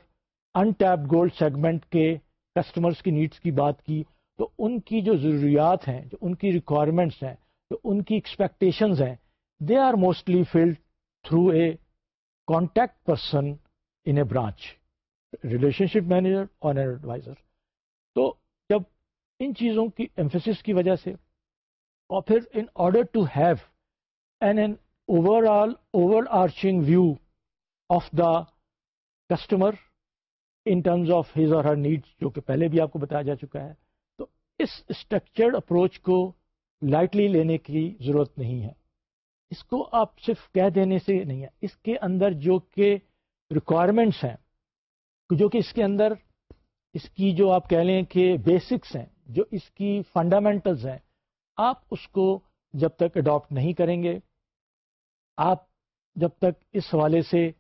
انٹیپڈ گولڈ سیگمنٹ کے کسٹمرز کی نیڈس کی بات کی تو ان کی جو ضروریات ہیں، جو ان کی ریکوائرمنٹس ہیں، جو ان کی ایکسپیکٹیشنز ہیں they are mostly filled through a contact person in a branch relationship manager or advisor تو جب ان چیزوں کی ایمفسس کی وجہ سے اور پھر in order to have an an overall overarching view of the customer in terms of his or her needs جو کہ پہلے بھی آپ کو بتایا جا چکا ہے اس اسٹرکچرڈ اپروچ کو لائٹلی لینے کی ضرورت نہیں ہے۔ اس کو آپ صرف کہہ دینے سے نہیں ہے۔ اس کے اندر جو کہ ریکوائرمنٹس ہیں، جو کہ اس کے اندر اس کی جو آپ کہہ لیں کہ بیسکس ہیں، جو اس کی فنڈامنٹلز ہیں، آپ اس کو جب تک اڈاپٹ نہیں کریں گے، آپ جب تک اس حوالے سے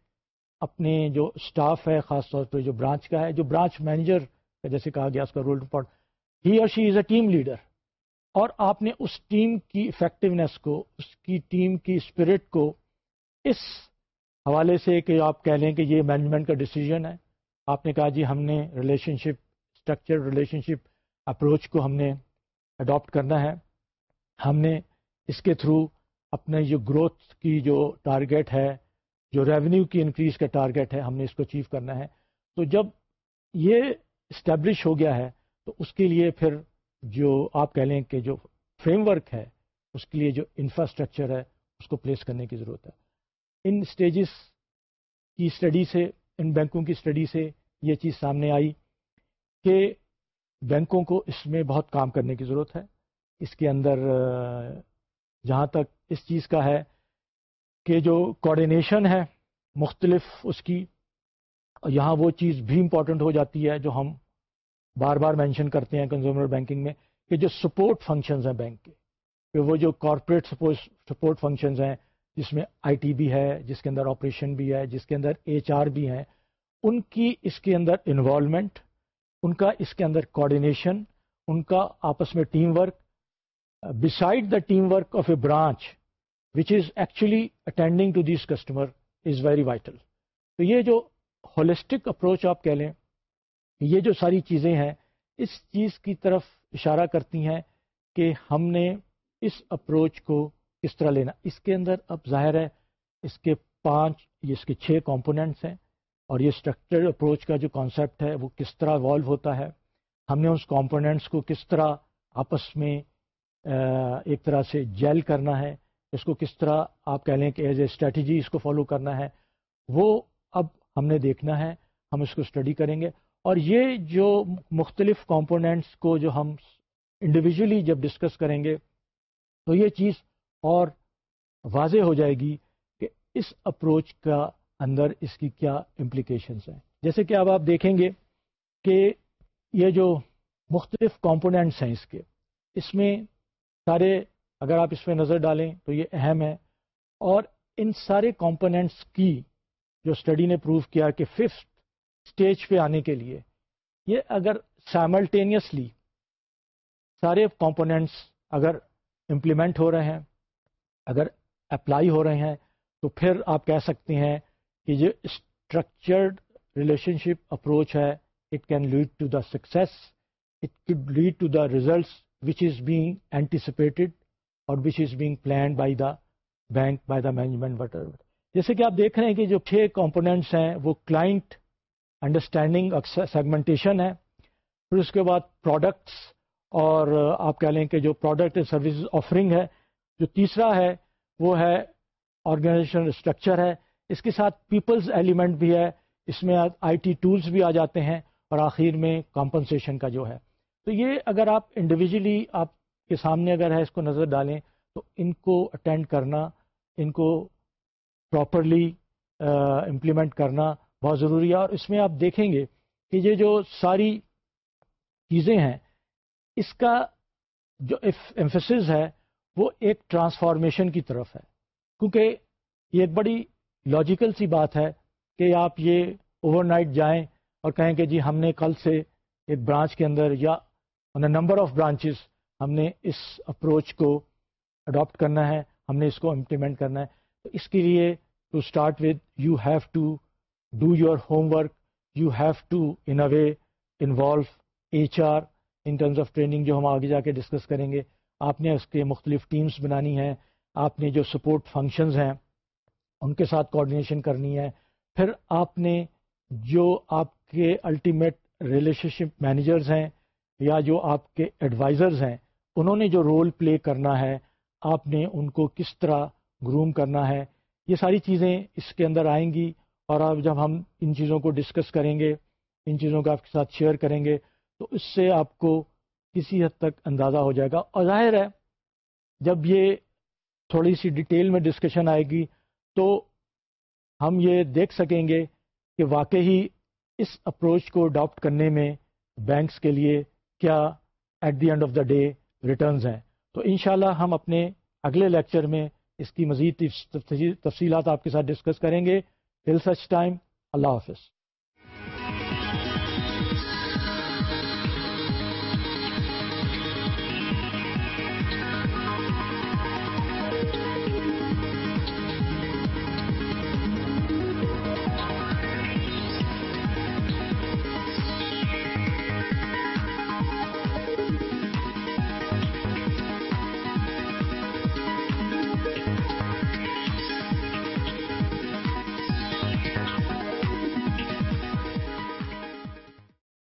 اپنے جو اسٹاف ہے، خاص طور پہ جو برانچ کا ہے، جو برانچ مینیجر جیسے کہا گیا اس کا role report he or she is a team leader اور آپ نے اس ٹیم کی افیکٹونیس کو، اس کی ٹیم کی اسپرٹ کو اس حوالے سے کہ آپ کہہ لیں کہ یہ مینجمنٹ کا ڈیسیجن ہے۔ آپ نے کہا جی ہم نے relationship structure relationship approach کو ہم نے اڈاپٹ کرنا ہے۔ ہم نے اس کے تھرو اپنے جو گروتھ کی جو ٹارگیٹ ہے، جو ریونیو کی انکریز کا ٹارگیٹ ہے، ہم نے اس کو اچیو کرنا ہے۔ تو جب یہ اسٹیبلش ہو گیا ہے تو اس کے لیے پھر جو آپ کہہ لیں کہ جو فریم ورک ہے، اس کے لیے جو انفراسٹرکچر ہے، اس کو پلیس کرنے کی ضرورت ہے۔ ان اسٹیجز کی اسٹڈی سے، ان بینکوں کی اسٹڈی سے یہ چیز سامنے آئی کہ بینکوں کو اس میں بہت کام کرنے کی ضرورت ہے۔ اس کے اندر جہاں تک اس چیز کا ہے کہ جو کوآڈینیشن ہے مختلف اس کی یہاں وہ چیز بھی امپورٹنٹ ہو جاتی ہے جو ہم بار بار مینشن کرتے ہیں کنزیومر بینکنگ میں کہ جو سپورٹ فنکشنز ہیں بینک کے، کہ وہ جو کارپوریٹ سپورٹ فنکشنز ہیں، جس میں آئی ٹی بھی ہے، جس کے اندر آپریشن بھی ہے، جس کے اندر ایچ آر بھی ہیں، ان کی اس کے اندر انوالومنٹ ان کا اس کے اندر کوآڈینیشن ان کا آپس میں team work beside the team work of a branch which is actually attending to this customer is very vital تو یہ جو ہولسٹک اپروچ آپ کہہ لیں یہ جو ساری چیزیں ہیں، اس چیز کی طرف اشارہ کرتی ہیں کہ ہم نے اس اپروچ کو کس طرح لینا۔ اس کے اندر اب ظاہر ہے، اس کے پانچ، یہ اس کے چھ کمپوننٹس ہیں اور یہ اسٹرکچر اپروچ کا جو کانسیپٹ ہے، وہ کس طرح ایوالو ہوتا ہے۔ ہم نے اس کمپوننٹس کو کس طرح آپس میں ایک طرح سے جیل کرنا ہے، اس کو کس طرح آپ کہہ لیں کہ ایز اے اسٹریٹجی اس کو فالو کرنا ہے۔ وہ اب ہم نے دیکھنا ہے، ہم اس کو اسٹڈی کریں گے۔ اور یہ جو مختلف کمپوننٹس کو جو ہم انڈیویجولی جب ڈسکس کریں گے، تو یہ چیز اور واضح ہو جائے گی کہ اس اپروچ کا اندر اس کی کیا امپلیکیشنس ہیں۔ جیسے کہ اب آپ دیکھیں گے کہ یہ جو مختلف کمپوننٹس ہیں اس کے، اس میں سارے، اگر آپ اس میں نظر ڈالیں تو یہ اہم ہے اور ان سارے کمپوننٹس کی جو اسٹڈی نے پروو کیا کہ ففتھ اسٹیج پہ آنے کے لیے۔ یہ اگر سائملٹینیسلی سارے کمپوننٹس اگر امپلیمنٹ ہو رہے ہیں، اگر اپلائی ہو رہے ہیں، تو پھر آپ کہہ سکتے ہیں کہ جو اسٹرکچرڈ ریلیشن شپ اپروچ ہے۔ It can lead to the success it could lead to the results which is being anticipated or which is being planned by the bank by the management what جیسے کہ آپ دیکھ رہے ہیں کہ جو چھ کمپوننٹس ہیں، وہ کلائنٹ انڈرسٹینڈنگ سیگمنٹیشن ہے۔ پھر اس کے بعد پروڈکٹس اور آپ کہہ لیں کہ جو پروڈکٹ سروسز آفرنگ ہے، جو تیسرا ہے، وہ ہے آرگنائزیشن اسٹرکچر ہے۔ اس کے ساتھ پیپلز ایلیمنٹ بھی ہے۔ اس میں آئی ٹی ٹولس بھی آ جاتے ہیں اور آخر میں کمپنسیشن کا جو ہے۔ تو یہ اگر آپ انڈیویجلی آپ کے سامنے اگر ہے، اس کو نظر ڈالیں تو ان کو اٹینڈ کرنا، ان کو پراپرلی امپلیمنٹ کرنا بہت ضروری ہے۔ اور اس میں آپ دیکھیں گے کہ یہ جو ساری چیزیں ہیں، اس کا جو ایمفسز ہے، وہ ایک ٹرانسفارمیشن کی طرف ہے۔ کیونکہ یہ ایک بڑی لاجیکل سی بات ہے کہ آپ یہ اوور نائٹ جائیں اور کہیں کہ جی ہم نے کل سے ایک برانچ کے اندر یا نمبر آف برانچز ہم نے اس اپروچ کو اڈاپٹ کرنا ہے، ہم نے اس کو امپلیمنٹ کرنا ہے۔ تو اس کے لیے to start with you have to do your homework you have to in a way involve H R in terms of training جو ہم آگے جا کے ڈسکس کریں گے۔ آپ نے اس کے مختلف ٹیمز بنانی ہیں۔ آپ نے جو سپورٹ فنکشنز ہیں، ان کے ساتھ کوآڈینیشن کرنی ہے۔ پھر آپ نے جو آپ کے الٹیمیٹ ریلیشن شپ مینیجرز ہیں یا جو آپ کے ایڈوائزرز ہیں، انہوں نے جو رول پلے کرنا ہے، آپ نے ان کو کس طرح گروم کرنا ہے، یہ ساری چیزیں اس کے اندر آئیں گی۔ اور اب جب ہم ان چیزوں کو ڈسکس کریں گے، ان چیزوں کو آپ کے ساتھ شیئر کریں گے، تو اس سے آپ کو کسی حد تک اندازہ ہو جائے گا۔ اور ظاہر ہے، جب یہ تھوڑی سی ڈیٹیل میں ڈسکشن آئے گی، تو ہم یہ دیکھ سکیں گے کہ واقعی اس اپروچ کو اڈاپٹ کرنے میں بینکس کے لیے کیا at the end of the day returns ہیں۔ تو انشاءاللہ ہم اپنے اگلے لیکچر میں اس کی مزید تفصیلات آپ کے ساتھ ڈسکس کریں گے۔ ٹل سچ ٹائم اللہ حافظ